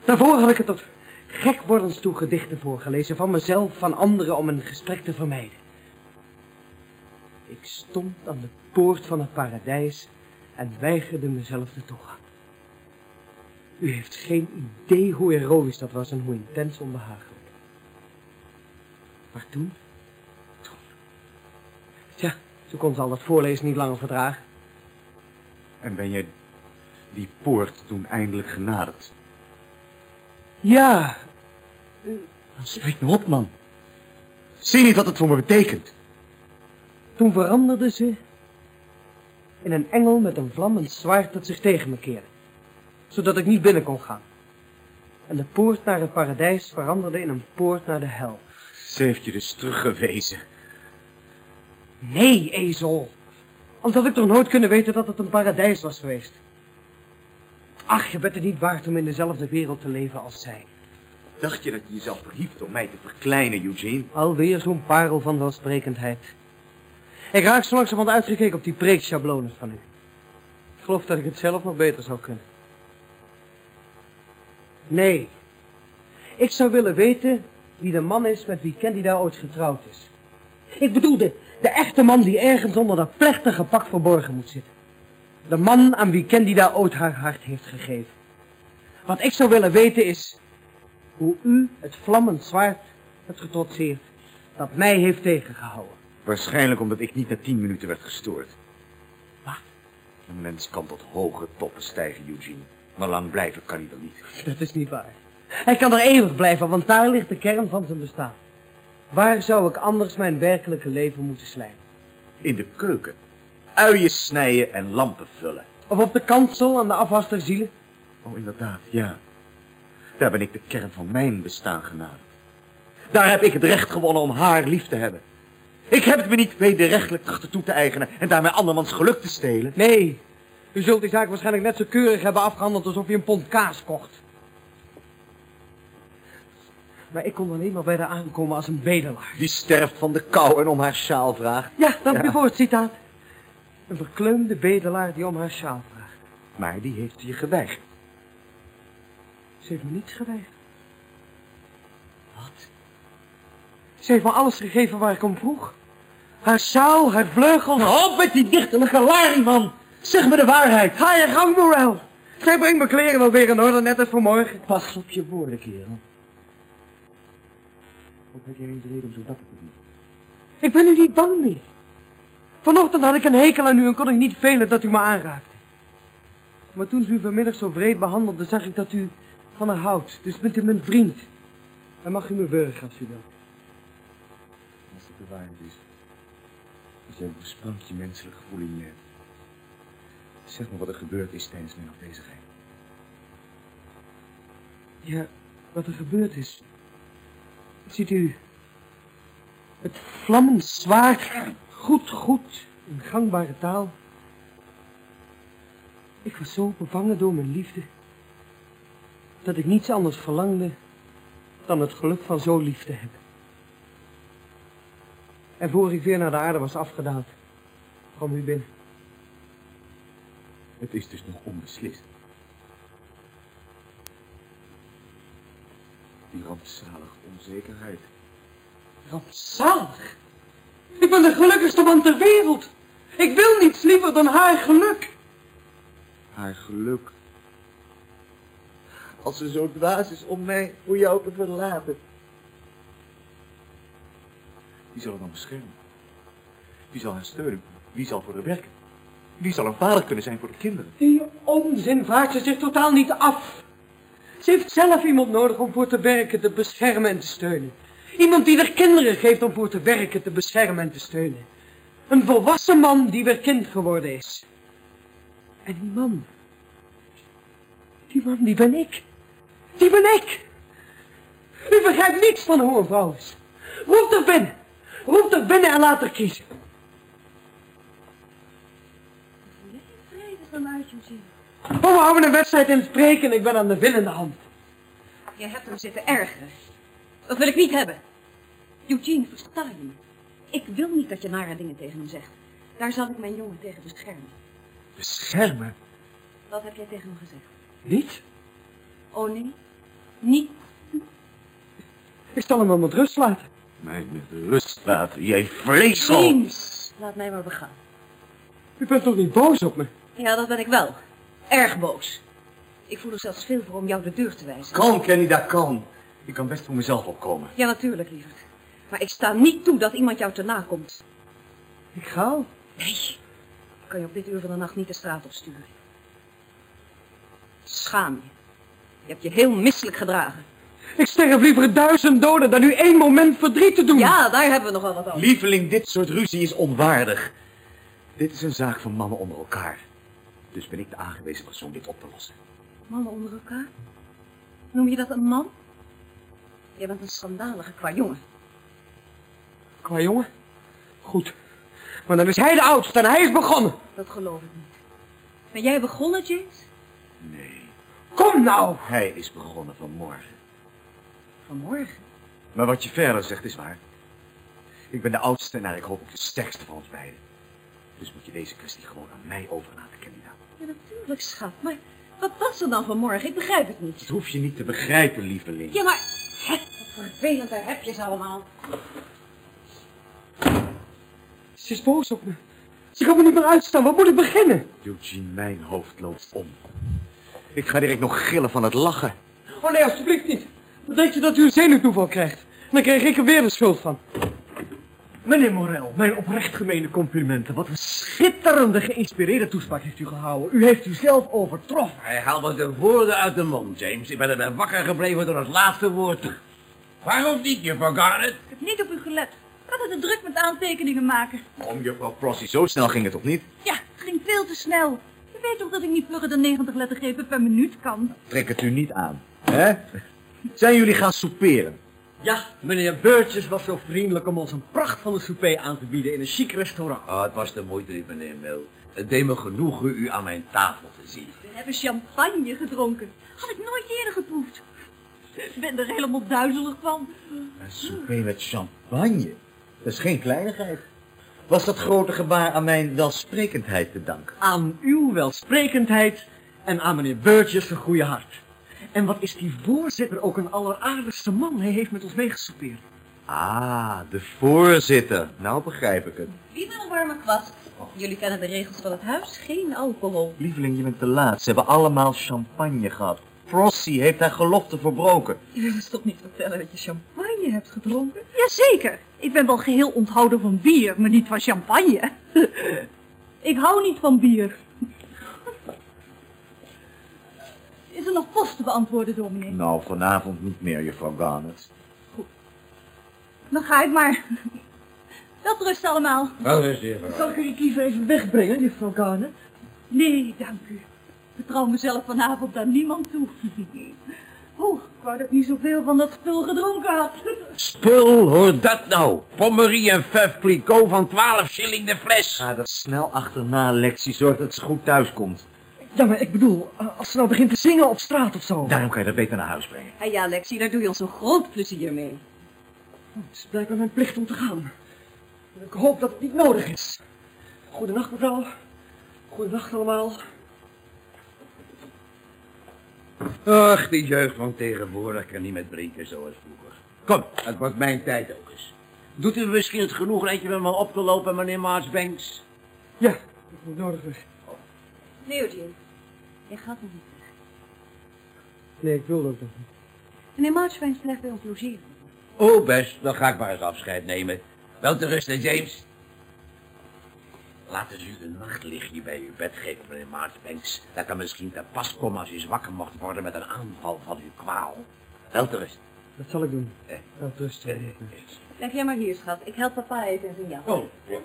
S4: Daarvoor had ik het tot gek wordens toe gedichten voorgelezen van mezelf, van anderen om een gesprek te vermijden. Ik stond aan de poort van het paradijs en weigerde mezelf de toegang. U heeft geen idee hoe heroïs dat was en hoe intens onbehagelijk. Maar toen, toen, tja, toen kon ze al dat voorlezen niet langer verdragen.
S2: En ben je die poort toen eindelijk genaderd?
S4: Ja,
S2: Dan spreek me op, man. Zie niet wat het voor me betekent.
S4: toen veranderde ze in een engel met een vlammend zwaard dat zich tegen me keerde, zodat ik niet binnen kon gaan. En de poort naar het paradijs veranderde in een poort naar de hel.
S2: Ze heeft je dus teruggewezen.
S4: Nee, ezel. Anders had ik toch nooit kunnen weten dat het een paradijs was geweest. Ach, je bent het niet waard om in dezelfde wereld te leven als zij.
S2: Dacht je dat je jezelf verhieft om mij te verkleinen, Eugene?
S4: Alweer zo'n parel van welsprekendheid. Ik raak zo langzamerhand uitgekeken op die preekschablonen van u. Ik geloof dat ik het zelf nog beter zou kunnen. Nee. Ik zou willen weten wie de man is met wie Candida ooit getrouwd is. Ik bedoel de, de echte man die ergens onder dat plechtige pak verborgen moet zitten. De man aan wie Candida ooit haar hart heeft gegeven. Wat ik zou willen weten is hoe u het vlammend zwaard hebt getrotseerd dat mij heeft tegengehouden.
S2: Waarschijnlijk omdat ik niet na tien minuten werd gestoord.
S4: Wat?
S2: Een mens kan tot hoge toppen stijgen, Eugene. Maar lang blijven kan hij dan niet.
S4: Dat is niet waar. Hij kan er eeuwig blijven, want daar ligt de kern van zijn bestaan. Waar zou ik anders mijn werkelijke leven moeten slijten?
S2: In de keuken. Uien snijden en lampen vullen.
S4: Of op de kansel aan de afwas der zielen?
S2: Oh, inderdaad, ja. Daar ben ik de kern van mijn bestaan genaderd. Daar heb ik het recht gewonnen om haar lief te hebben. Ik heb het me niet wederrechtelijk trachten toe te eigenen en daarmee andermans geluk te stelen.
S4: Nee, u zult die zaak waarschijnlijk net zo keurig hebben afgehandeld alsof je een pond kaas kocht. Maar ik kon alleen maar bij haar aankomen als een bedelaar.
S2: Die sterft van de kou en om haar sjaal vraagt.
S4: Ja, dank u
S2: Ja.
S4: voor het citaat. Een verkleumde bedelaar die om haar sjaal vraagt.
S2: Maar die heeft je geweigerd.
S4: Ze heeft me niets geweigerd. Wat? Ze heeft me alles gegeven waar ik om vroeg. Haar sjaal, haar vleugels.
S2: Op met die dichterlijke larie, man! Zeg me de waarheid!
S4: Ga je gang, Morel. Zij brengt mijn kleren wel weer in orde, net als vanmorgen.
S2: Pas op je woorden, kerel. Wat heb jij eens reden om zo dapper te doen?
S4: Ik ben u niet bang meer. Vanochtend had ik een hekel aan u en kon ik niet velen dat u me aanraakte. Maar toen ze u vanmiddag zo vreed behandelde, zag ik dat u van haar houdt. Dus bent u mijn vriend. En mag u me burgen als u wilt.
S2: Als het de waarheid is. Als jij een versprankje menselijk gevoel in je hebt. Zeg me wat er gebeurd is tijdens mijn afwezigheid.
S4: Ja, wat er gebeurd is. Ziet u, het vlammend zwaard, goed, goed, in gangbare taal. Ik was zo bevangen door mijn liefde, dat ik niets anders verlangde dan het geluk van zo lief te hebben. En voor ik weer naar de aarde was afgedaald, kwam u binnen.
S2: Het is dus nog onbeslist. Rampzalige onzekerheid.
S4: Rampzalig. Ik ben de gelukkigste man ter wereld. Ik wil niets liever dan haar geluk.
S2: Haar geluk. Als ze zo dwaas is om mij voor jou te verlaten. Wie zal haar dan beschermen? Wie zal haar steunen? Wie zal voor haar werken? Wie zal een vader kunnen zijn voor de kinderen?
S4: Die onzin vraagt ze zich totaal niet af. Ze heeft zelf iemand nodig om voor te werken, te beschermen en te steunen. Iemand die er kinderen geeft om voor te werken, te beschermen en te steunen. Een volwassen man die weer kind geworden is. En die man. Die man, die ben ik. Die ben ik. U begrijpt niets van hoe een vrouw is. Roep er binnen. Roep er binnen en laat er kiezen.
S7: Vrede dan uit, Eugene.
S4: Oh, we houden een wedstrijd in het spreken en ik ben aan de winnende hand.
S7: Je hebt hem zitten ergeren. Dat wil ik niet hebben. Eugene, versta je me? Ik wil niet dat je nare dingen tegen hem zegt. Daar zal ik mijn jongen tegen beschermen.
S4: Beschermen?
S7: Wat heb jij tegen hem gezegd?
S4: Niet?
S7: Oh nee? Niet?
S4: Ik zal hem wel met rust laten.
S2: Mij met rust laten, jij vleesel!
S7: James, laat mij maar begaan.
S4: U bent toch niet boos op me?
S7: Ja, dat ben ik wel. Erg boos. Ik voel er zelfs veel voor om jou de deur te wijzen.
S2: Kalm, Kenny, daar kalm. Ik kan best voor mezelf opkomen.
S7: Ja, natuurlijk, lieverd. Maar ik sta niet toe dat iemand jou te nakomt.
S4: Ik ga al.
S7: Nee, ik kan je op dit uur van de nacht niet de straat opsturen. Schaam je. Je hebt je heel misselijk gedragen.
S4: Ik sterf liever duizend doden dan u één moment verdriet te doen.
S7: Ja, daar hebben we nog wel wat over.
S2: Lieveling, dit soort ruzie is onwaardig. Dit is een zaak van mannen onder elkaar. Dus ben ik de aangewezen persoon dit op te lossen.
S7: Mannen onder elkaar? Noem je dat een man? Jij bent een schandalige qua jongen.
S4: Qua jongen. Goed. Maar dan is hij de oudste en hij is begonnen.
S7: Dat geloof ik niet. Ben jij begonnen, James?
S2: Nee,
S4: Kom nou.
S2: hij is begonnen vanmorgen.
S7: Vanmorgen.
S2: Maar wat je verder zegt is waar. Ik ben de oudste en ik hoop ook de sterkste van ons beiden. Dus moet je deze kwestie gewoon aan mij overlaten, kandidaat.
S7: Ja, natuurlijk, schat. Maar wat was er dan vanmorgen? Ik begrijp het niet.
S2: Dat hoef je niet te begrijpen, lieveling.
S7: Ja, maar... Hè, wat vervelend, daar heb je ze allemaal.
S4: Ze is boos op me. Ze kan me niet meer uitstaan. Waar moet ik beginnen?
S2: Eugene, mijn hoofd loopt om. Ik ga direct nog gillen van het lachen.
S4: Oh nee, alsjeblieft niet. Dan denk je dat u een zenuwtoeval krijgt. En dan krijg ik er weer de schuld van. Meneer Morel, mijn oprecht gemene complimenten. Wat een schitterende, geïnspireerde toespraak heeft u gehouden. U heeft u zelf overtroffen.
S6: Hij haalt me de woorden uit de mond, James. Ik ben er bij wakker gebleven door het laatste woord. Waarom niet, juffrouw Garnet?
S3: Ik heb niet op u gelet. Ik had het te druk met aantekeningen maken.
S2: Om juffrouw Prossy, zo snel ging het toch niet?
S3: Ja, het ging veel te snel. Je weet toch dat ik niet vlugger dan 90 lettergrepen per minuut kan?
S2: Trek het u niet aan. Hè? Zijn jullie gaan souperen?
S4: Ja, meneer Burgess was zo vriendelijk om ons een pracht van een souper aan te bieden in een chic restaurant.
S6: Oh, het was de moeite niet, meneer Mill. Het deed me genoegen u aan mijn tafel te zien.
S3: We hebben champagne gedronken. Had ik nooit eerder geproefd. Ik ben er helemaal duizelig van.
S2: Een souper met champagne? Dat is geen kleinigheid. Was dat grote gebaar aan mijn welsprekendheid te danken?
S4: Aan uw welsprekendheid en aan meneer Burgess goede hart. En wat is die voorzitter ook een alleraardigste man. Hij heeft met ons meegesoupeerd.
S2: Ah, de voorzitter. Nou begrijp ik het.
S7: Wie wil een warme kwast? Jullie kennen de regels van het huis. Geen alcohol.
S2: Lieveling, je bent te laat. Ze hebben allemaal champagne gehad. Frosty heeft haar gelofte verbroken.
S3: Je wil ons toch niet vertellen dat je champagne hebt gedronken? Jazeker. Ik ben wel geheel onthouden van bier, maar niet van champagne. ik hou niet van bier. Is er nog post te beantwoorden, dominee?
S2: Nou, vanavond niet meer, juffrouw Garnet.
S3: Dan ga ik maar. Dat rust allemaal.
S6: Wel eens, juffrouw.
S4: Zal ik u liever even wegbrengen, juffrouw Garnet?
S3: Nee, dank u. Ik vertrouw mezelf vanavond aan niemand toe. Oeh, ik wou dat ik niet zoveel van dat spul gedronken had.
S6: Spul, hoor dat nou. Pommerie en Clicquot van 12 shilling de fles.
S2: Ga er snel achterna, Lexie. Zorg dat ze goed thuis komt.
S4: Ja, maar ik bedoel, eh, als ze nou begint te zingen op straat of zo.
S2: Daarom kan je dat beter naar huis brengen.
S7: Ja, ja, Lexie, daar doe je ons een groot plezier mee.
S4: Het is blijkbaar mijn plicht om te gaan. Ik hoop dat het niet nodig is. Goedenacht, mevrouw. Goedenacht allemaal.
S6: Ach, die jeugd van tegenwoordig kan niet met drinken zoals vroeger. Kom, het wordt mijn tijd ook eens. Doet u misschien het genoeg eentje met me op te lopen, meneer Marsbanks?
S4: Ja, ik moet nodig weg.
S7: Nee, Eugene. Je gaat nog niet weg.
S4: Nee, ik wil dat nog niet.
S7: Meneer Marchbanks blijft bij ons logeren.
S6: Oh, best, dan ga ik maar eens afscheid nemen. Wel te rusten, James. Laten ze u een nachtlichtje bij uw bed geven, meneer Marsbanks. Dat kan misschien te pas komen als u zwakker mocht worden met een aanval van uw kwaal. Wel te.
S4: Dat zal ik doen.
S6: Eh.
S4: Wel rust.
S6: Eh,
S7: Blijf jij maar hier, schat. Ik help papa even in zijn jas.
S6: Oh, ja.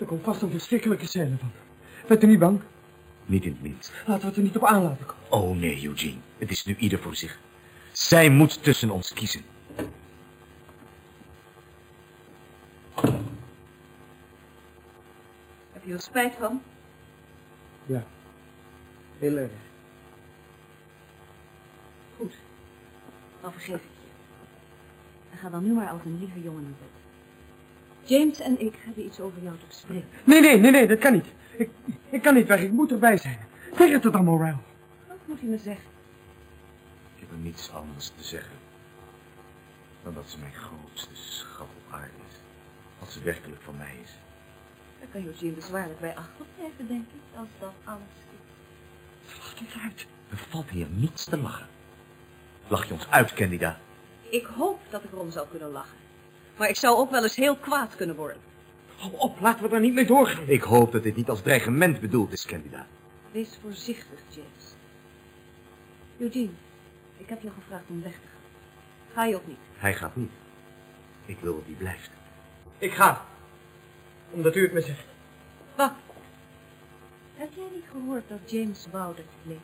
S4: Er komt vast een verschrikkelijke scène van. Bent u niet bang?
S2: Niet in het minst.
S4: Laten we het er niet op aan laten komen.
S2: Oh nee, Eugene. Het is nu ieder voor zich. Zij moet tussen ons kiezen.
S7: Heb je er spijt van?
S4: Ja. Heel erg.
S7: Goed. Dan vergeef ik je. En ga dan nu maar als een lieve jongen naar bed. James en ik hebben iets over jou te bespreken.
S4: Nee, nee, nee, nee, dat kan niet. Ik, ik kan niet weg, ik moet erbij zijn. Zeg het dan, Morel.
S7: Wat moet je me zeggen?
S2: Ik heb er niets anders te zeggen. Dan dat ze mijn grootste schat op aarde is. Wat ze werkelijk van mij is.
S7: Daar kan Eugene bezwaarlijk bij achter blijven, denk ik, als dat alles is.
S4: Laat ons uit.
S2: Er valt hier niets te lachen. Lach je ons uit, Candida?
S7: Ik hoop dat ik erom zou kunnen lachen. Maar ik zou ook wel eens heel kwaad kunnen worden.
S4: Hou op, laten we daar niet mee doorgaan.
S2: Ik hoop dat dit niet als dreigement bedoeld is, Candida.
S7: Wees voorzichtig, James. Eugene, ik heb je gevraagd om weg te gaan. Ga je ook niet?
S2: Hij gaat niet. Ik wil dat hij blijft.
S4: Ik ga. Omdat u het me zegt.
S7: Wacht. Heb jij niet gehoord dat James wou dat je bleef?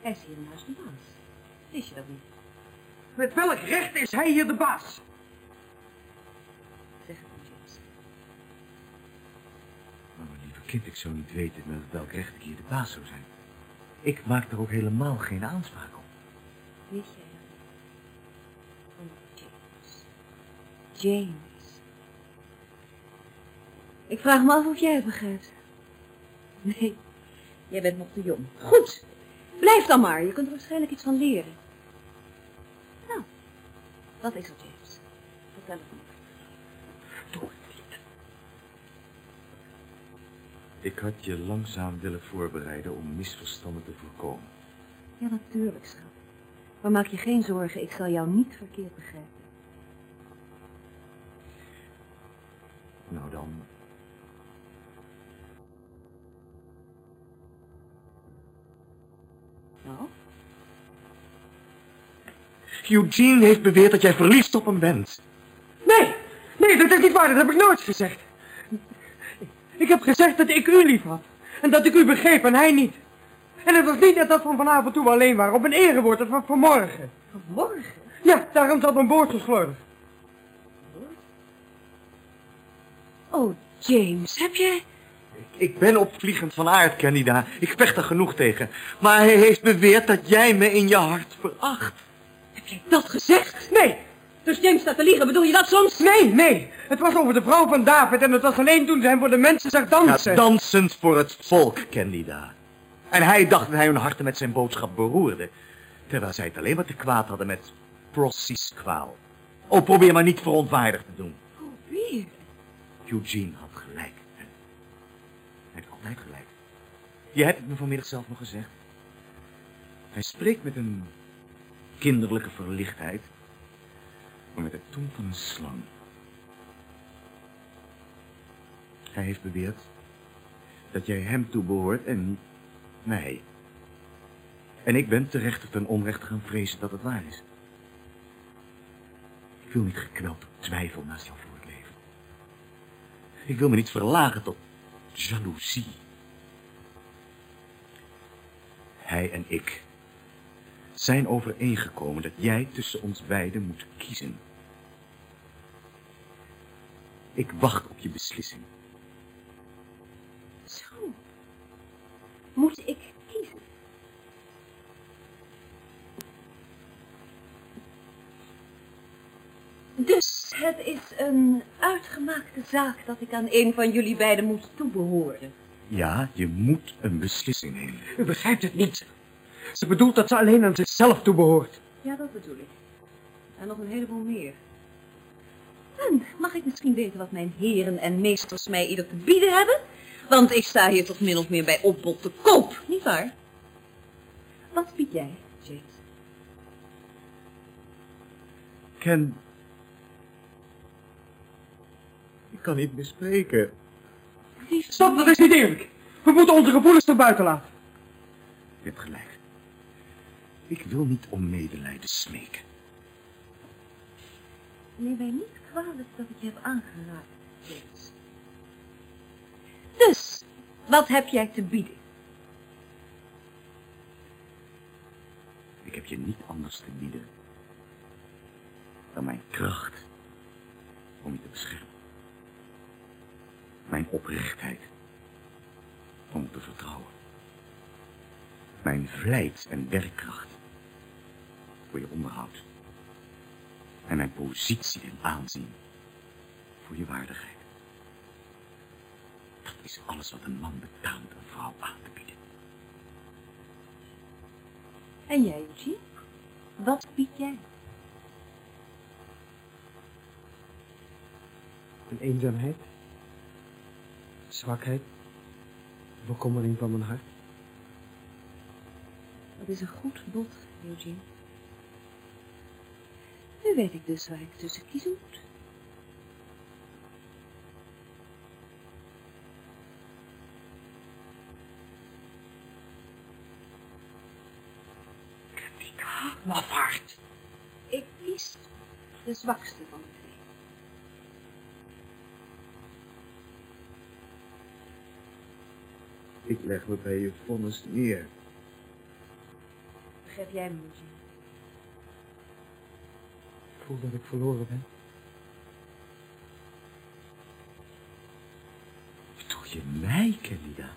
S7: Hij is hier in huis de baas. Wist je dat niet?
S4: Met welk recht is hij hier de baas?
S7: Zeg het me, James.
S2: Maar mijn lieve kind, ik zou niet weten met welk recht ik hier de baas zou zijn. Ik maak er ook helemaal geen aanspraak op.
S7: Weet jij dat? James. James. Ik vraag me af of jij het begrijpt. Nee, jij bent nog te jong. Goed, blijf dan maar. Je kunt er waarschijnlijk iets van leren. Nou, dat is het, James. vertel het me.
S4: Doe het niet.
S2: Ik had je langzaam willen voorbereiden om misverstanden te voorkomen.
S7: Ja, natuurlijk, schat. Maar maak je geen zorgen, ik zal jou niet verkeerd begrijpen.
S2: Nou dan.
S7: Nou?
S2: Eugene heeft beweerd dat jij verliefd op hem bent.
S4: Nee, nee, dat is niet waar. Dat heb ik nooit gezegd. Ik heb gezegd dat ik u lief had. En dat ik u begreep en hij niet. En het was niet net dat we vanavond toen we alleen waren. Op een erewoord, dat was vanmorgen.
S7: Vanmorgen?
S4: Ja, daarom zat mijn boord gesleurd.
S7: Oh, James, heb jij...
S2: Ik ben opvliegend van aard, Candida. Ik vecht er genoeg tegen. Maar hij heeft beweerd dat jij me in je hart veracht.
S7: Heb jij dat gezegd?
S4: Nee,
S7: Dus James staat te liegen, bedoel je dat soms?
S4: nee, nee. Het was over de vrouw van David en het was alleen toen ze hem voor de mensen zag dansen.
S2: Ja, dansend voor het volk, Candida. En hij dacht dat hij hun harten met zijn boodschap beroerde. Terwijl zij het alleen maar te kwaad hadden met Procy's kwaal. Oh, probeer maar niet verontwaardigd te doen.
S7: Weer?
S2: Eugene had gelijk. Hij heeft altijd gelijk. Je hebt het me vanmiddag zelf nog gezegd. Hij spreekt met een kinderlijke verlichtheid, met de tong van een slang. Hij heeft beweerd dat jij hem toebehoort en niet mij. En ik ben terecht of ten onrechte gaan vrezen dat het waar is. Ik wil niet gekweld door twijfel naast jou voortleven. Ik wil me niet verlagen tot jaloezie. Hij en ik zijn overeengekomen dat jij tussen ons beiden moet kiezen. Ik wacht op je beslissing.
S7: Zo. Moet ik kiezen? Dus het is een uitgemaakte zaak dat ik aan een van jullie beiden moet toebehoren.
S2: Ja, je moet een beslissing nemen.
S4: U begrijpt het niet. Ze bedoelt dat ze alleen aan zichzelf toebehoort.
S7: Ja, dat bedoel ik. En nog een heleboel meer. En mag ik misschien weten wat mijn heren en meesters mij ieder te bieden hebben? Want ik sta hier toch min of meer bij opbod te koop, niet waar? Wat bied jij, James?
S2: Ken... Ik kan niet meer spreken.
S4: Stop, dat is niet eerlijk. We moeten onze gevoelens naar buiten laten.
S2: Je hebt gelijk. Ik wil niet om medelijden smeken.
S7: Neem mij niet kwalijk dat ik je heb aangeraakt. Dus, wat heb jij te bieden?
S2: Ik heb je niet anders te bieden dan mijn kracht om je te beschermen. Mijn oprechtheid om te vertrouwen. Mijn vlijt en werkkracht voor je onderhoud. En mijn positie en aanzien voor je waardigheid. Dat is alles wat een man betaamt een vrouw aan te bieden.
S7: En jij, Eugene? Wat bied jij?
S4: Een eenzaamheid. Zwakheid. Bekommering van mijn hart.
S7: Dat is een goed bod, Eugene. Nu weet ik dus waar ik tussen kiezen moet.
S4: Lafaard.
S7: Ik kies de zwakste van de twee.
S2: Ik leg me bij je vonnis neer.
S7: Begrijp jij me,
S4: voel dat ik verloren ben.
S2: Bedoel je mij, Candida?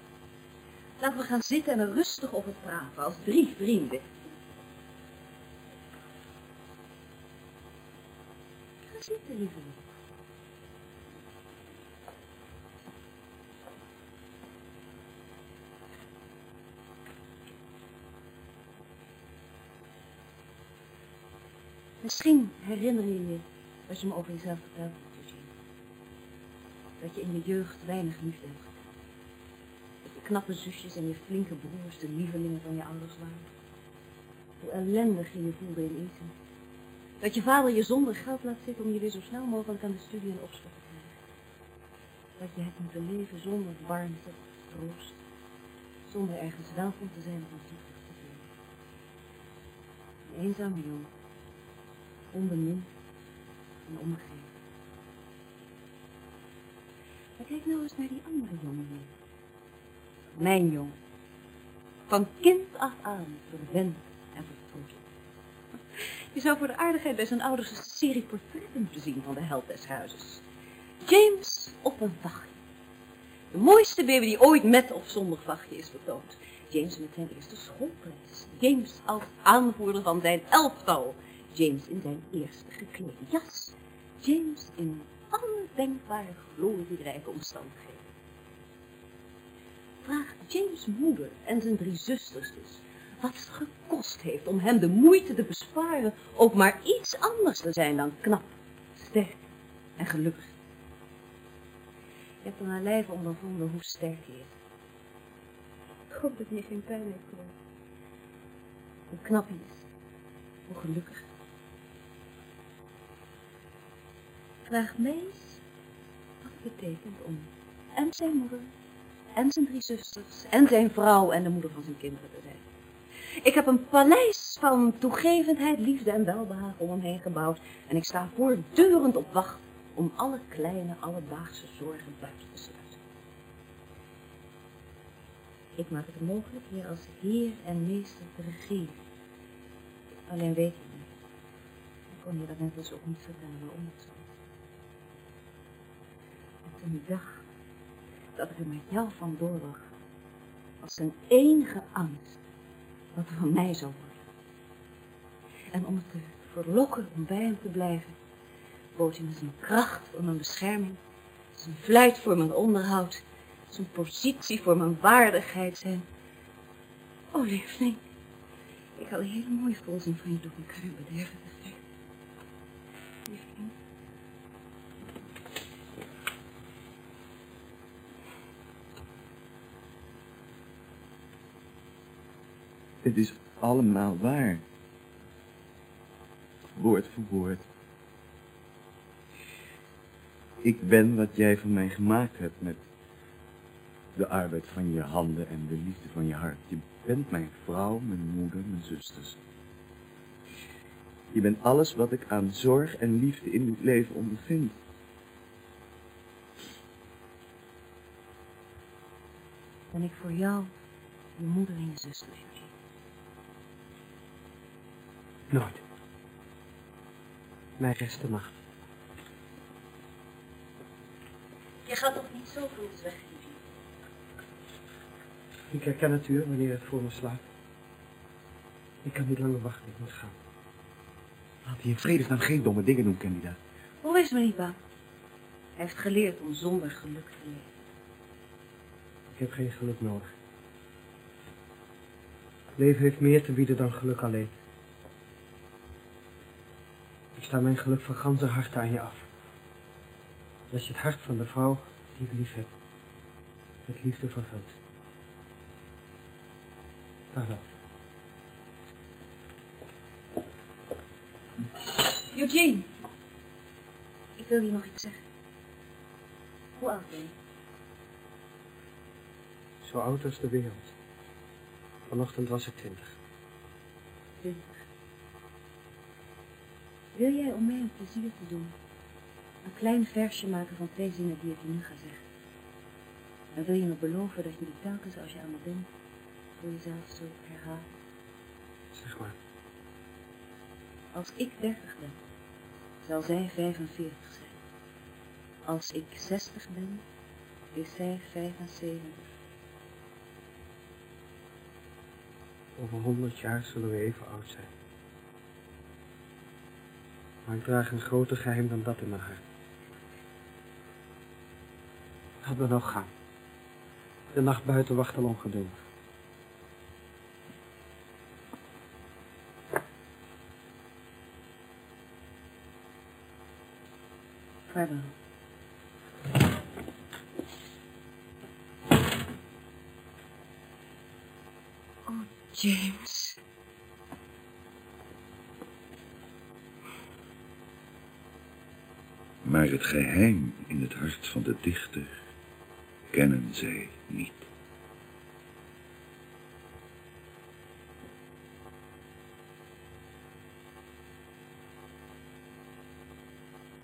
S7: Laten we gaan zitten en er rustig over praten, als drie vrienden. Ga zitten, lieveling. Misschien herinner je je Wat je me over jezelf vertelt, Eugene. Dat je in je jeugd weinig liefde hebt gekend. Dat je knappe zusjes en je flinke broers de lievelingen van je ouders waren. Hoe ellendig je je voelde in eten. Dat je vader je zonder geld laat zitten om je weer zo snel mogelijk aan de studie en opschot te krijgen. Dat je hebt moeten leven zonder warmte, troost. Zonder ergens welkom te zijn of toevlucht te vinden. Een eenzame jongen. Onbemind en onbegrepen. Maar kijk nou eens naar die andere jongen. Mijn jongen. Van kind af aan verwend en vertroost. Je zou voor de aardigheid bij zijn ouders een serie portretten moeten zien van de held des huizes. James op een vachtje. De mooiste baby die ooit met of zonder vachtje is vertoond. James met zijn eerste schoolprijs. James als aanvoerder van zijn elftal. James in zijn eerste geklede jas. James in alle denkbare glorierijke omstandigheden. Vraag James' moeder en zijn drie zusters dus wat het gekost heeft om hem de moeite te besparen ook maar iets anders te zijn dan knap, sterk en gelukkig. Je hebt aan haar lijf ondervonden hoe sterk hij is. Ik hoop dat hij geen pijn heeft gedaan. Hoe knap hij is. Hoe gelukkig. Eens wat betekent om en zijn moeder en zijn drie zusters en zijn vrouw en de moeder van zijn kinderen te zijn. Ik heb een paleis van toegevendheid, liefde en welbehagen om hem heen gebouwd. En ik sta voortdurend op wacht om alle kleine, alledaagse zorgen buiten te sluiten. Ik maak het mogelijk hier als heer en meester te regeren. Alleen weet je niet. Ik kon je dat net dus ook niet vertellen waarom het zo. En ik dacht dat ik er met jou van was zijn enige angst wat er van mij zou worden. En om het te verlokken om bij hem te blijven, bood hij me zijn kracht voor mijn bescherming, zijn fluit voor mijn onderhoud, zijn positie voor mijn waardigheid, zijn... Oh, lieveling, ik had een hele mooie volzin van je door elkaar bederven. Lieveling.
S2: Het is allemaal waar. Woord voor woord. Ik ben wat jij van mij gemaakt hebt met de arbeid van je handen en de liefde van je hart. Je bent mijn vrouw, mijn moeder, mijn zusters. Je bent alles wat ik aan zorg en liefde in dit leven ondervind.
S7: Ben ik voor jou, je moeder en je zuster.
S4: Nooit. Mij rest de macht.
S7: Je gaat toch niet zo voor ons weg, Eugene?
S4: Ik herken het uur wanneer het voor me slaat. Ik kan niet langer wachten, ik moet gaan.
S2: Laat hij in vredesnaam geen domme dingen doen, kandidaat.
S7: Oh, wees maar niet bang. Hij heeft geleerd om zonder geluk te leven.
S4: Ik heb geen geluk nodig. Leven heeft meer te bieden dan geluk alleen. Ik sta mijn geluk van ganse harte aan je af. Dat je het hart van de vrouw die ik lief heb, met liefde vervult. Vaarwel.
S7: Eugene. Ik wil je nog iets zeggen. Hoe oud ben je?
S4: Zo oud als de wereld. Vanochtend was ik twintig.
S7: Twintig. Wil jij om mij een plezier te doen, een klein versje maken van twee zinnen die ik je nu ga zeggen? En wil je me beloven dat je die telkens als je aan me denkt, voor jezelf zult herhalen?
S4: Zeg maar.
S7: Als ik dertig ben, zal zij 45 zijn. Als ik 60 ben, is zij 75.
S4: Over honderd jaar zullen we even oud zijn. Maar ik draag een groter geheim dan dat in mijn hart. Laten we nou gaan. De nacht buiten wacht al ongeduldig.
S7: Vaarwel. Oh, James.
S1: Maar het geheim in het hart van de dichter kennen zij niet.